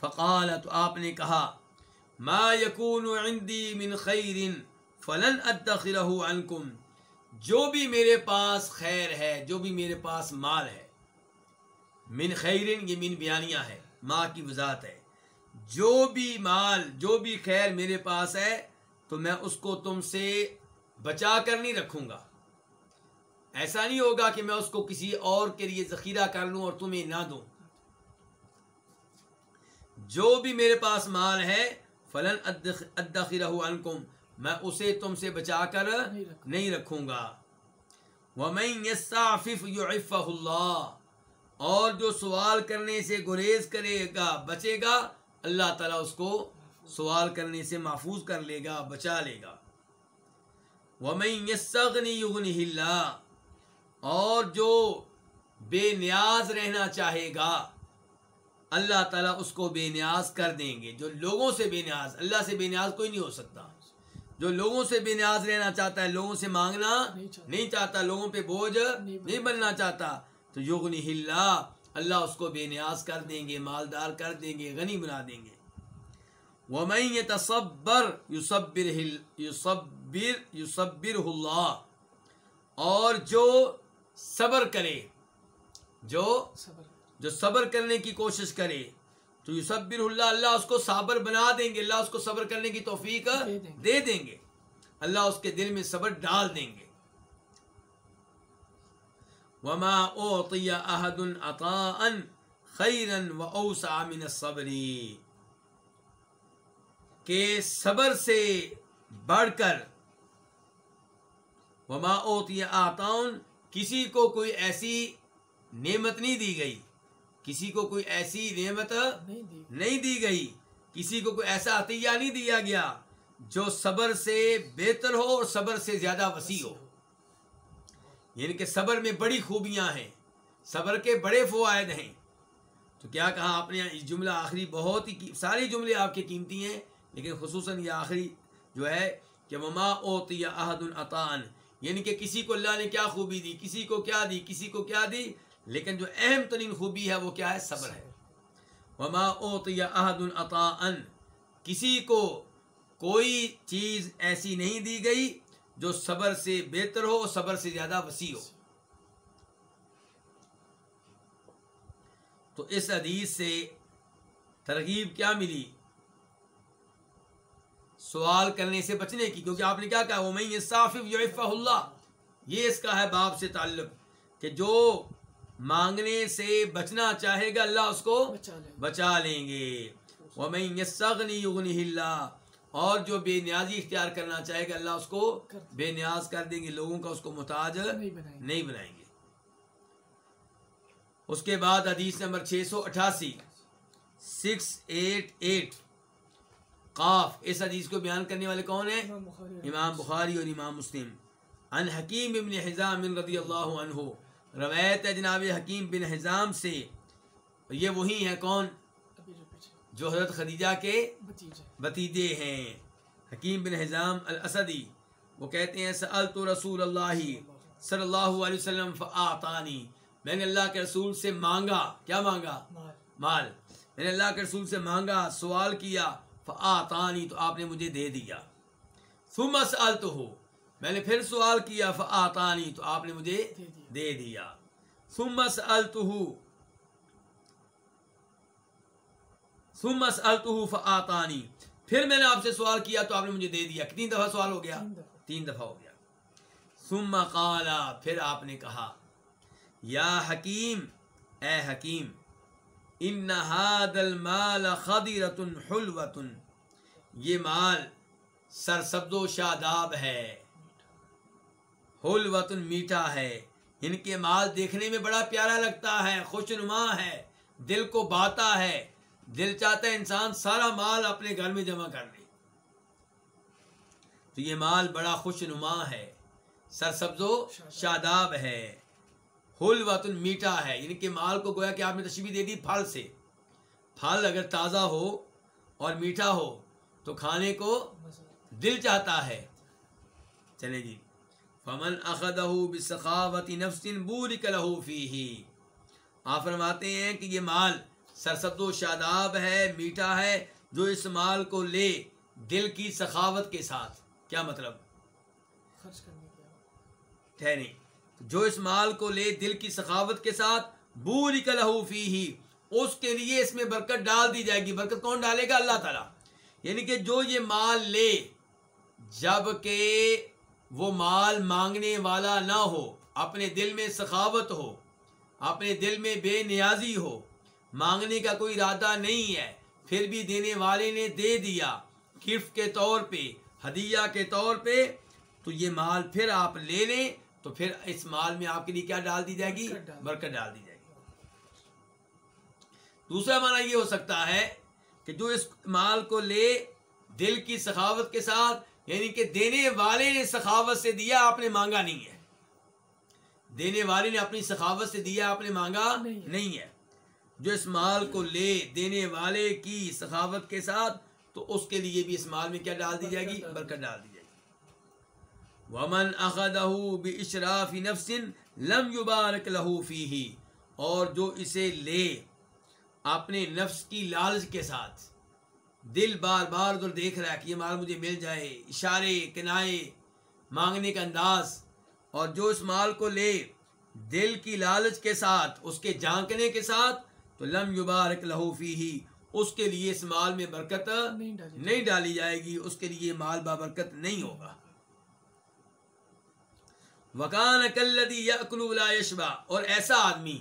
فقال تو آپ نے کہا ما یکون عندی من خیر فلن ادخرہ عنکم جو بھی میرے پاس خیر ہے جو بھی میرے پاس مال ہے من خیرن یہ من بیانیہ ہے ماں کی وضاحت ہے۔ جو بھی مال جو بھی خیر میرے پاس ہے تو میں اس کو تم سے بچا کر نہیں رکھوں گا۔ ایسا نہیں ہوگا کہ میں اس کو کسی اور کے لیے ذخیرہ کر لوں اور تمہیں نہ دوں۔ جو بھی میرے پاس مال ہے فلن ادخرہ عنکم میں اسے تم سے بچا کر نہیں رکھوں نہیں رکھوں گا۔ وَمَن يَسْتَعْفِفْ يُعِفَّهُ اللَّهُ اور جو سوال کرنے سے گریز کرے گا بچے گا اللہ تعالیٰ اس کو سوال کرنے سے محفوظ کر لے گا بچا لے گا۔ وَمَن يَسْتَغْنِ يُغْنِهِ اللَّهُ اور جو بے نیاز رہنا چاہے گا اللہ تعالیٰ اس کو بے نیاز کر دیں گے۔ جو لوگوں سے بے نیاز اللہ سے بے نیاز کوئی نہیں ہو سکتا۔ جو لوگوں سے بے نیاز رہنا چاہتا ہے لوگوں سے مانگنا۔ نہیں چاہتا۔ لوگوں پہ بوجھ نہیں بننا چاہتا۔ تو یغنی اللہ اللہ اس کو بے نیاز کر دیں گے مالدار کر دیں گے غنی بنا دیں گے۔ وَمَن يَتَصَبَّرْ يُصَبِّرْهِ يُصَبِّرْ يُصَبِّرْهُ اللَّهُ۔ اور جو صبر کرے جو صبر۔ جو صبر کرنے کی کوشش کرے تو یصبر اللہ اللہ اس کو صابر بنا دیں گے اللہ اس کو صبر کرنے کی توفیق۔ دے دیں گے۔ اللہ اس کے دل میں صبر ڈال دیں گے۔ وما اوطی احد عطاء خیرا واوسع من الصبر کہ صبر سے بڑھ کر وما اوتی آتاؤن کسی کو کوئی ایسی نعمت نہیں دی گئی کسی کو کوئی ایسی نعمت نہیں دی گئی کسی کو کوئی ایسا عطیہ نہیں دیا گیا جو صبر سے بہتر ہو اور صبر سے زیادہ وسیع ہو۔ یعنی کہ صبر میں بڑی خوبیاں ہیں۔ صبر کے بڑے فوائد ہیں۔ تو کیا کہا آپ نے؟ یہ جملہ آخری بہت ہی کی- ساری جملے آپ کے قیمتی ہیں، لیکن خصوصاً یہ آخری جو ہے کہ مما اوتی احد العطان یعنی کہ کسی کو اللہ نے کیا خوبی دی، کسی کو کیا دی، کسی کو کیا دی، لیکن جو اہم ترین خوبی ہے وہ کیا ہے؟ صبر ہے۔ وما اوتی احد العطان کسی کو کوئی چیز ایسی نہیں دی گئی جو صبر سے بہتر ہو اور صبر سے زیادہ وسیع ہو۔ تو اس حدیث سے ترغیب کیا ملی؟ سوال کرنے سے بچنے کی کیونکہ آپ نے کیا کہا؟ وہ میں یہ صافف اللہ یہ اس کا ہے باپ سے تعلق کہ جو مانگنے سے بچنا چاہے گا اللہ اس کو بچا لیں گے۔ وَمَن يَسْتَغْنِ يُغْنِهِ اللَّهُ۔ اور جو بے نیازی اختیار کرنا چاہے گا اللہ اس کو۔ بے نیاز کر دیں گے لوگوں کا اس کو محتاج نہیں بنائیں گے۔ اس کے بعد حدیث نمبر چھ سو اٹھاسی۔ Six eight eight. قاف۔ اس حدیث کو بیان کرنے والے کون ہیں؟ امام بخاری۔ اور امام مسلم۔ ان حکیم ابن حزام رضی اللہ عنہ۔ روایت ہے جناب حکیم بن حزام سے۔ یہ وہی ہیں کون؟ جو حضرت خدیجہ کے بتیجے۔ ہیں۔ حکیم بن حزام الاسدی وہ کہتے ہیں سألت رسول اللہ صلی اللہ علیہ وسلم فآتانی میں نے اللہ کے رسول سے مانگا۔ کیا مانگا؟ مال۔ میں نے اللہ کے رسول سے مانگا سوال کیا فآتانی تو آپ نے مجھے دے دیا۔ ثم سألتہ میں نے پھر سوال کیا فآتانی تو آپ نے مجھے دے دیا۔ دے دیا۔ ثم ثم سألتہ فآتانی۔ پھر میں نے آپ سے سوال کیا تو آپ نے مجھے دے دیا۔ کتنی دفعہ سوال ہو گیا؟ تین دفعہ۔ ہو گیا۔ ثم قال پھر آپ نے کہا یا حکیم اے حکیم ان هذا المال خضرۃ حلوۃ۔ یہ مال سرسبز و شاداب ہے۔ حلوۃ میٹھا ہے۔ ان کے مال دیکھنے میں بڑا پیارا لگتا ہے خوش نما ہے دل کو باتا ہے۔ دل چاہتا ہے انسان سارا مال اپنے گھر میں جمع کر لے۔ تو یہ مال بڑا خوش نما ہے، سرسبز و شاداب ہے، حلوۃ میٹھا ہے۔ یعنی کہ مال کو گویا کہ آپ نے تشبیح دے دی پھل سے۔ پھل اگر تازہ ہو اور میٹھا ہو تو کھانے کو دل چاہتا ہے۔ چلے جی۔ فمن اخذہ بسخاوت نفس بورک له فیہ آپ فرماتے ہیں کہ یہ مال سرسبز و شاداب ہے میٹھا ہے جو اس مال کو لے دل کی سخاوت کے ساتھ۔ کیا مطلب؟ خرچ کرنے ٹھہرے جو اس مال کو لے دل کی سخاوت کے ساتھ بورک له فیہ اس کے لیے اس میں برکت ڈال دی جائے گی۔ برکت کون ڈالے گا؟ اللہ تعالیٰ۔ یعنی کہ جو یہ مال لے جبکہ وہ مال مانگنے والا نہ ہو اپنے دل میں سخاوت ہو اپنے دل میں بے نیازی ہو مانگنے کا کوئی ارادہ نہیں ہے۔ پھر بھی دینے والے نے دے دیا گفٹ کے طور پہ ہدیہ کے طور پہ۔ تو یہ مال پھر آپ لے لیں تو پھر اس مال میں آپ کے لیے کیا ڈال دی جائے گی؟ برکت ڈال دی۔ جائے گی۔ دوسرا معنی یہ ہو سکتا ہے کہ جو اس مال کو لے دل کی سخاوت کے ساتھ یعنی کہ دینے والے نے سخاوت سے دیا آپ نے مانگا نہیں ہے۔ دینے والے نے اپنی سخاوت سے دیا آپ نے مانگا نہیں ہے۔ جو اس مال کو لے دینے والے کی سخاوت کے ساتھ تو اس کے لیے بھی اس مال میں کیا ڈال دی جائے گی؟ برکت ڈال دی برکت ڈال دی جائے گی۔ ومن اخذه باشراف نفس لم يبارك له فيه اور جو اسے لے اپنے نفس کی لالچ کے ساتھ دل بار بار ادھر دیکھ رہا ہے کہ یہ مال مجھے مل جائے اشارے کنائے مانگنے کا انداز اور جو اس مال کو لے دل کی لالچ کے ساتھ اس کے جھانکنے کے ساتھ تو لم یبارک لہو فی ہی اس کے لیے اس مال میں برکت نہیں ڈالی جائے گی۔ اس کے لیے مال بابرکت نہیں ہوگا۔ وکان کلدی یا یشبا اور ایسا آدمی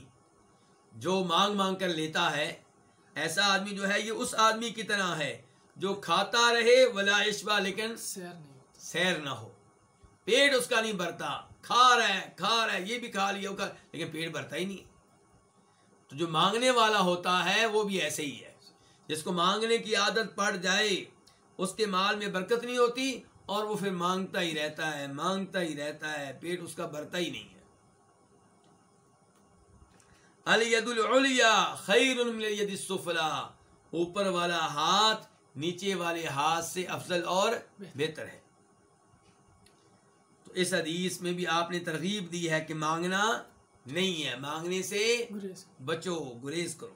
جو مانگ مانگ کر لیتا ہے ایسا آدمی جو ہے یہ اس آدمی کی طرح ہے جو کھاتا رہے ولا یشبا لیکن سیر نہیں سیر نہ ہو۔ پیٹ اس کا نہیں بھرتا کھا رہا ہے کھا رہا ہے یہ بھی کھا لیا لیکن پیٹ بھرتا ہی نہیں۔ تو جو مانگنے والا ہوتا ہے وہ بھی ایسے ہی ہے۔ جس کو مانگنے کی عادت پڑ جائے، اس کے مال میں برکت نہیں ہوتی اور وہ پھر مانگتا ہی رہتا ہے، مانگتا ہی رہتا ہے، پیٹ اس کا بھرتا ہی نہیں ہے۔ الید العلیا خیر الید السفلا، اوپر والا ہاتھ نیچے والے ہاتھ سے افضل اور بہتر ہے۔ تو اس حدیث میں بھی آپ نے ترغیب دی ہے کہ مانگنا نہیں ہے مانگنے سے بچو گریز کرو۔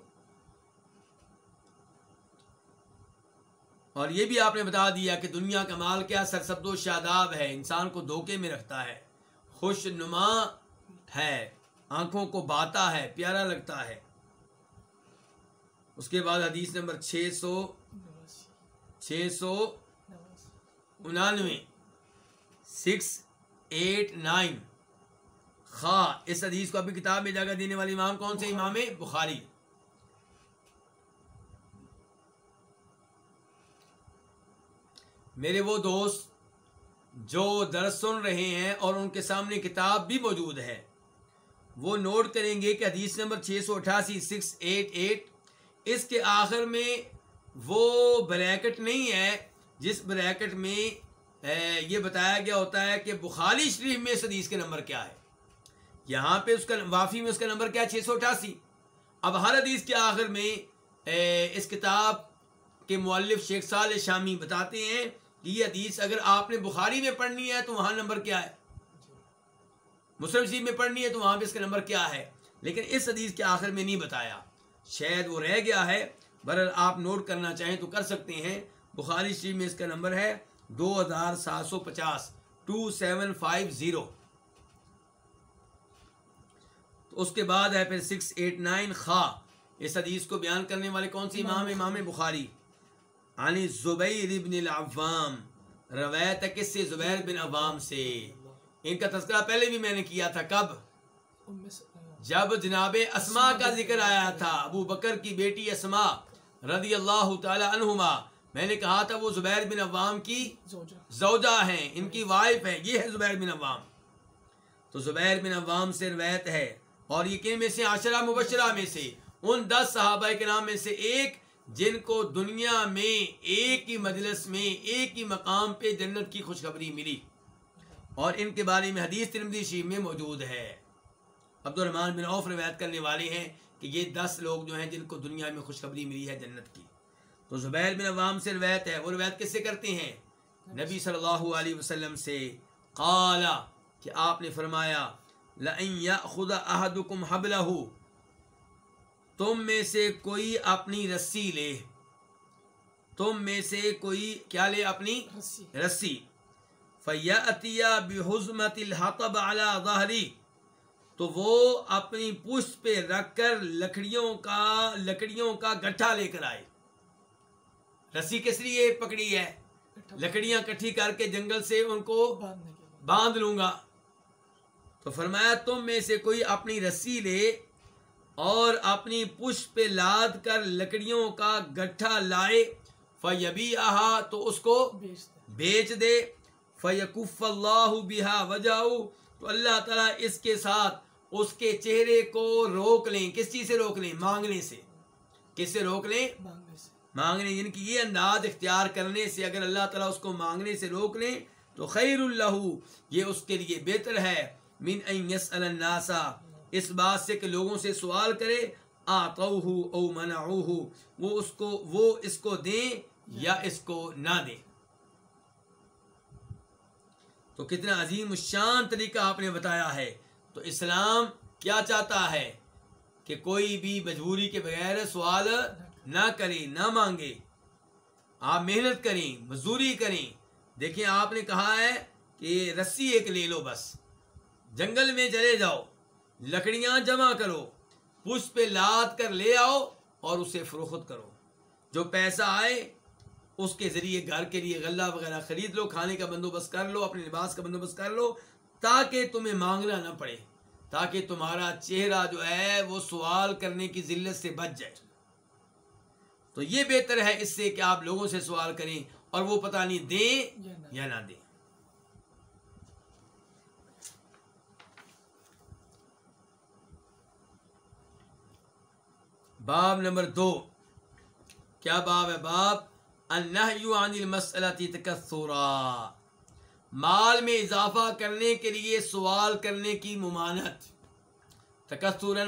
اور یہ بھی آپ نے بتا دیا کہ دنیا کا مال کیا سرسبد و شاداب ہے انسان کو دھوکے میں رکھتا ہے خوش نما ہے آنکھوں کو باتا ہے پیارا لگتا ہے۔ اس کے بعد حدیث نمبر چھ سو چھ سو انانوے سکس ایٹ نائن۔ خواہ اس حدیث کو ابھی کتاب میں جگہ دینے والے امام کون سے امام بخاری۔ میرے وہ دوست جو درس سن رہے ہیں اور ان کے سامنے کتاب بھی موجود ہے، وہ نوٹ کریں گے کہ حدیث نمبر چھ سو اٹھاسی، سکس ایٹ ایٹ، اس کے آخر میں وہ بریکٹ نہیں ہے، جس بریکٹ میں یہ بتایا گیا ہوتا ہے کہ بخاری شریف میں اس حدیث کے نمبر کیا ہے۔ یہاں پہ اس کا وافی میں اس کا نمبر کیا ہے؟ چھ سو اٹھاسی. اب ہر حدیث کے آخر میں اس کتاب کے مؤلف شیخ سال شامی بتاتے ہیں کہ یہ حدیث اگر آپ نے بخاری میں پڑھنی ہے تو وہاں نمبر کیا ہے؟ مسلم شریف میں پڑھنی ہے تو وہاں پہ اس کا نمبر کیا ہے؟ لیکن اس حدیث کے آخر میں نہیں بتایا۔ شاید وہ رہ گیا ہے برل آپ نوٹ کرنا چاہیں تو کر سکتے ہیں۔ بخاری شریف میں اس کا نمبر ہے دو ہزار سات سو پچاس، ٹو سیون فائیو زیرو۔ اس کے بعد ہے پھر سکس ایٹ نائن خا. اس حدیث کو بیان کرنے والے کون سی امام امام بخاری. عنی زبیر ابن العوام. روایت ہے کس سے؟ زبیر بن عوام سے. ان کا تذکرہ پہلے بھی میں نے کیا تھا. کب؟ جب جناب اسما کا ذکر آیا تھا. ابو بکر کی بیٹی اسما رضی اللہ تعالی عنہما. میں نے کہا تھا وہ زبیر بن عوام کی زوجہ زوجہ ہیں. ان کی وائف ہے یہ ہے زبیر بن عوام. تو زبیر بن عوام سے روایت ہے اور یہ کن میں سے عشرہ مبشرہ میں سے ان دس صحابہ کے نام میں سے ایک جن کو دنیا میں ایک ہی مجلس میں ایک ہی مقام پہ جنت کی خوشخبری ملی۔ اور ان کے بارے میں حدیث ترمدی شریف میں موجود ہے۔ عبد الرحمن بن عوف روایت کرنے والے ہیں کہ یہ دس لوگ جو ہیں جن کو دنیا میں خوشخبری ملی ہے جنت کی۔ تو زبیر بن عوام سے روایت ہے۔ وہ روایت کس سے کرتے ہیں؟ نبی صلی اللہ علیہ وسلم سے۔ قالا کہ آپ نے فرمایا لَأَن يَأْخُذَ أَحَدُكُمْ حَبْلَهُ تم میں سے کوئی اپنی رسی لے۔ تم میں سے کوئی کیا لے اپنی؟ رسی۔ رسی۔ فَيَأْتِيَ بِحُزْمَةِ الْحَطَبَ عَلَى ظَهْرِ تو وہ اپنی پشت پہ رکھ کر لکڑیوں کا لکڑیوں کا گٹھا لے کر آئے۔ رسی کس لیے پکڑی ہے؟ لکڑیاں کٹھی کر کے جنگل سے ان کو باندھ لوں گا۔ تو فرمایا تم میں سے کوئی اپنی رسی لے اور اپنی پشت پہ لاد کر لکڑیوں کا گٹھا لائے فیبی آہا تو اس کو بیچ بیچ دے فیقف اللہ بہا وجاؤ تو اللہ تعالیٰ اس کے ساتھ اس کے چہرے کو روک لیں۔ کس چیز سے روک لیں؟ مانگنے سے۔ کس سے روک لیں؟ مانگنے۔ یعنی کہ یہ انداز اختیار کرنے سے اگر اللہ تعالیٰ اس کو مانگنے سے روک لیں تو خیر اللہ، یہ اس کے لیے بہتر ہے۔ من ان یسأل الناس، اس بات سے کہ لوگوں سے سوال کرے آتوہ او منعوہ وہ اس کو، وہ اس کو دیں یا اس کو نہ دیں۔ تو کتنا عظیم الشان طریقہ آپ نے بتایا ہے۔ تو اسلام کیا چاہتا ہے؟ کہ کوئی بھی مجبوری کے بغیر سوال نہ کرے، نہ مانگے۔ آپ محنت کریں، مزدوری کریں۔ دیکھیں، آپ نے کہا ہے کہ رسی ایک لے لو بس۔ جنگل میں چلے جاؤ، لکڑیاں جمع کرو، پش پہ لاد کر لے آؤ اور اسے فروخت کرو۔ جو پیسہ آئے، اس کے ذریعے گھر کے لیے غلہ وغیرہ خرید لو، کھانے کا بندوبست کر لو، اپنے لباس کا بندوبست کر لو، تاکہ تمہیں مانگنا نہ پڑے، تاکہ تمہارا چہرہ جو ہے، وہ سوال کرنے کی ذلت سے بچ جائے۔ تو یہ بہتر ہے اس سے کہ آپ لوگوں سے سوال کریں اور وہ پتہ نہیں دیں یا نہ یا نہ دیں۔ باب نمبر دو۔ کیا باب ہے؟ باب النہی مال میں اضافہ کرنے کے لیے سوال کرنے کی ممانت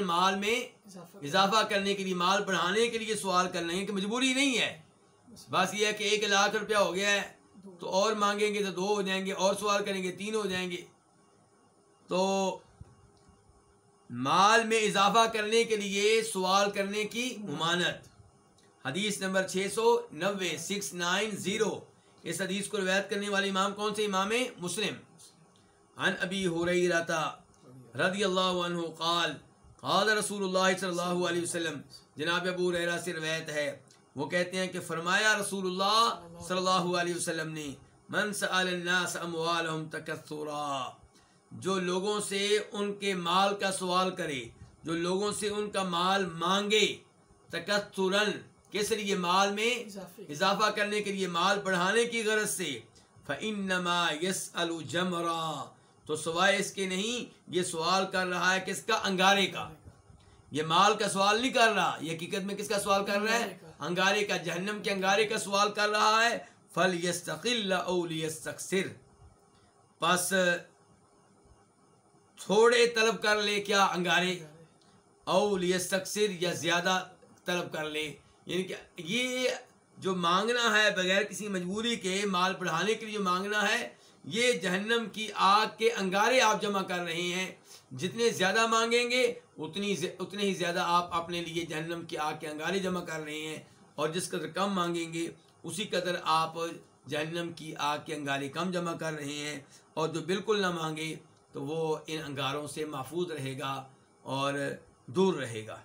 مال میں اضافہ کرنے کے لیے، مال بڑھانے کے لیے سوال کرنا ہے کہ مجبوری نہیں ہے۔ بس یہ ہے کہ ایک لاکھ روپیہ ہو گیا ہے، تو اور مانگیں گے تو دو ہو جائیں گے، اور سوال کریں گے، تین ہو جائیں گے۔ تو مال میں اضافہ کرنے کے لیے سوال کرنے کی ممانت حدیث نمبر چھ سو نوے، سکس نائن زیرو۔ اس حدیث کو روایت کرنے والے امام کون سے؟ امام مسلم۔ عن ابی حریرہ رضی اللہ عنہ قال قال رسول اللہ صلی اللہ علیہ وسلم۔ جناب ابو ریرا سے روایت ہے، وہ کہتے ہیں کہ فرمایا رسول اللہ صلی اللہ علیہ وسلم نے، من سأل الناس اموالهم تکثرا جو لوگوں سے ان کے مال کا سوال کرے جو لوگوں سے ان کا مال مانگے تکثرن کس لیے مال میں اضافہ کرنے کے لیے مال بڑھانے کی غرض سے۔ فَإِنَّمَا يَسْأَلُ جَمْرًا۔ تو سوائے اس کے نہیں یہ سوال کر رہا ہے کس کا؟ انگارے کا۔ یہ مال کا سوال نہیں کر رہا یہ حقیقت میں کس کا سوال کر رہا ہے؟ انگارے کا۔ جہنم کے انگارے کا سوال کر رہا ہے۔ فل یستقل او لیستکثر پس تھوڑے طلب کر لے کیا انگارے، او لیستکثر یا زیادہ طلب کر لے۔ یعنی کہ یہ جو مانگنا ہے بغیر کسی مجبوری کے، مال بڑھانے کے لیے جو مانگنا ہے، یہ جہنم کی آگ کے انگارے آپ جمع کر رہے ہیں۔ جتنے زیادہ مانگیں گے، اتنی اتنے ہی زیادہ آپ اپنے لیے جہنم کی آگ کے انگارے جمع کر رہے ہیں۔ اور جس قدر کم مانگیں گے، اسی قدر آپ جہنم کی آگ کے انگارے کم جمع کر رہے ہیں۔ اور جو بالکل نہ مانگے تو وہ ان انگاروں سے محفوظ رہے گا اور دور رہے گا۔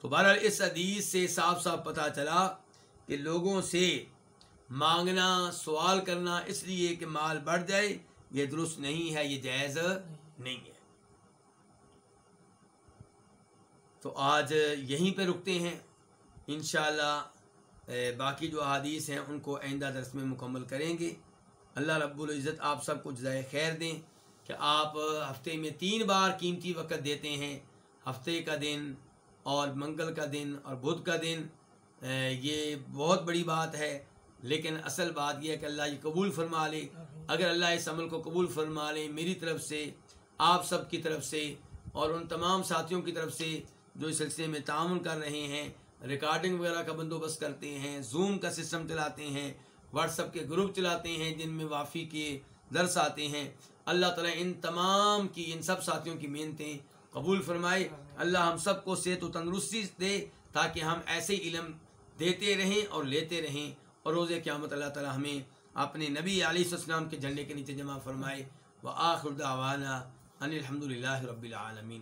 تو بہرحال اس حدیث سے صاف صاف پتہ چلا کہ لوگوں سے مانگنا، سوال کرنا اس لیے کہ مال بڑھ جائے، یہ درست نہیں ہے، یہ جائز نہیں ہے۔ تو آج یہیں پہ رکتے ہیں۔ انشاءاللہ باقی جو احادیث ہیں ان کو آئندہ درس میں مکمل کریں گے۔ اللہ رب العزت آپ سب کو جزائے خیر دیں۔ کہ آپ ہفتے میں تین بار قیمتی وقت دیتے ہیں، ہفتے کا دن اور منگل کا دن اور بدھ کا دن یہ بہت بڑی بات ہے۔ لیکن اصل بات یہ ہے کہ اللہ یہ قبول فرما لے۔ اگر اللہ اس عمل کو قبول فرما لے میری طرف سے، آپ سب کی طرف سے اور ان تمام ساتھیوں کی طرف سے جو اس سلسلے میں تعاون کر رہے ہیں، ریکارڈنگ وغیرہ کا بندوبست کرتے ہیں، زوم کا سسٹم چلاتے ہیں، واٹس اپ کے گروپ چلاتے ہیں جن میں وافی کے درس آتے ہیں۔ اللہ تعالیٰ ان تمام کی ان سب ساتھیوں کی محنتیں قبول فرمائے۔ اللہ ہم سب کو صحت و تندرستی دے تاکہ ہم ایسے علم دیتے رہیں اور لیتے رہیں۔ اور روز قیامت اللہ تعالیٰ ہمیں اپنے نبی علیہ السلام کے جھنڈے کے نیچے جمع فرمائے۔ و آخر دعوانا ان الحمد للہ رب العالمین۔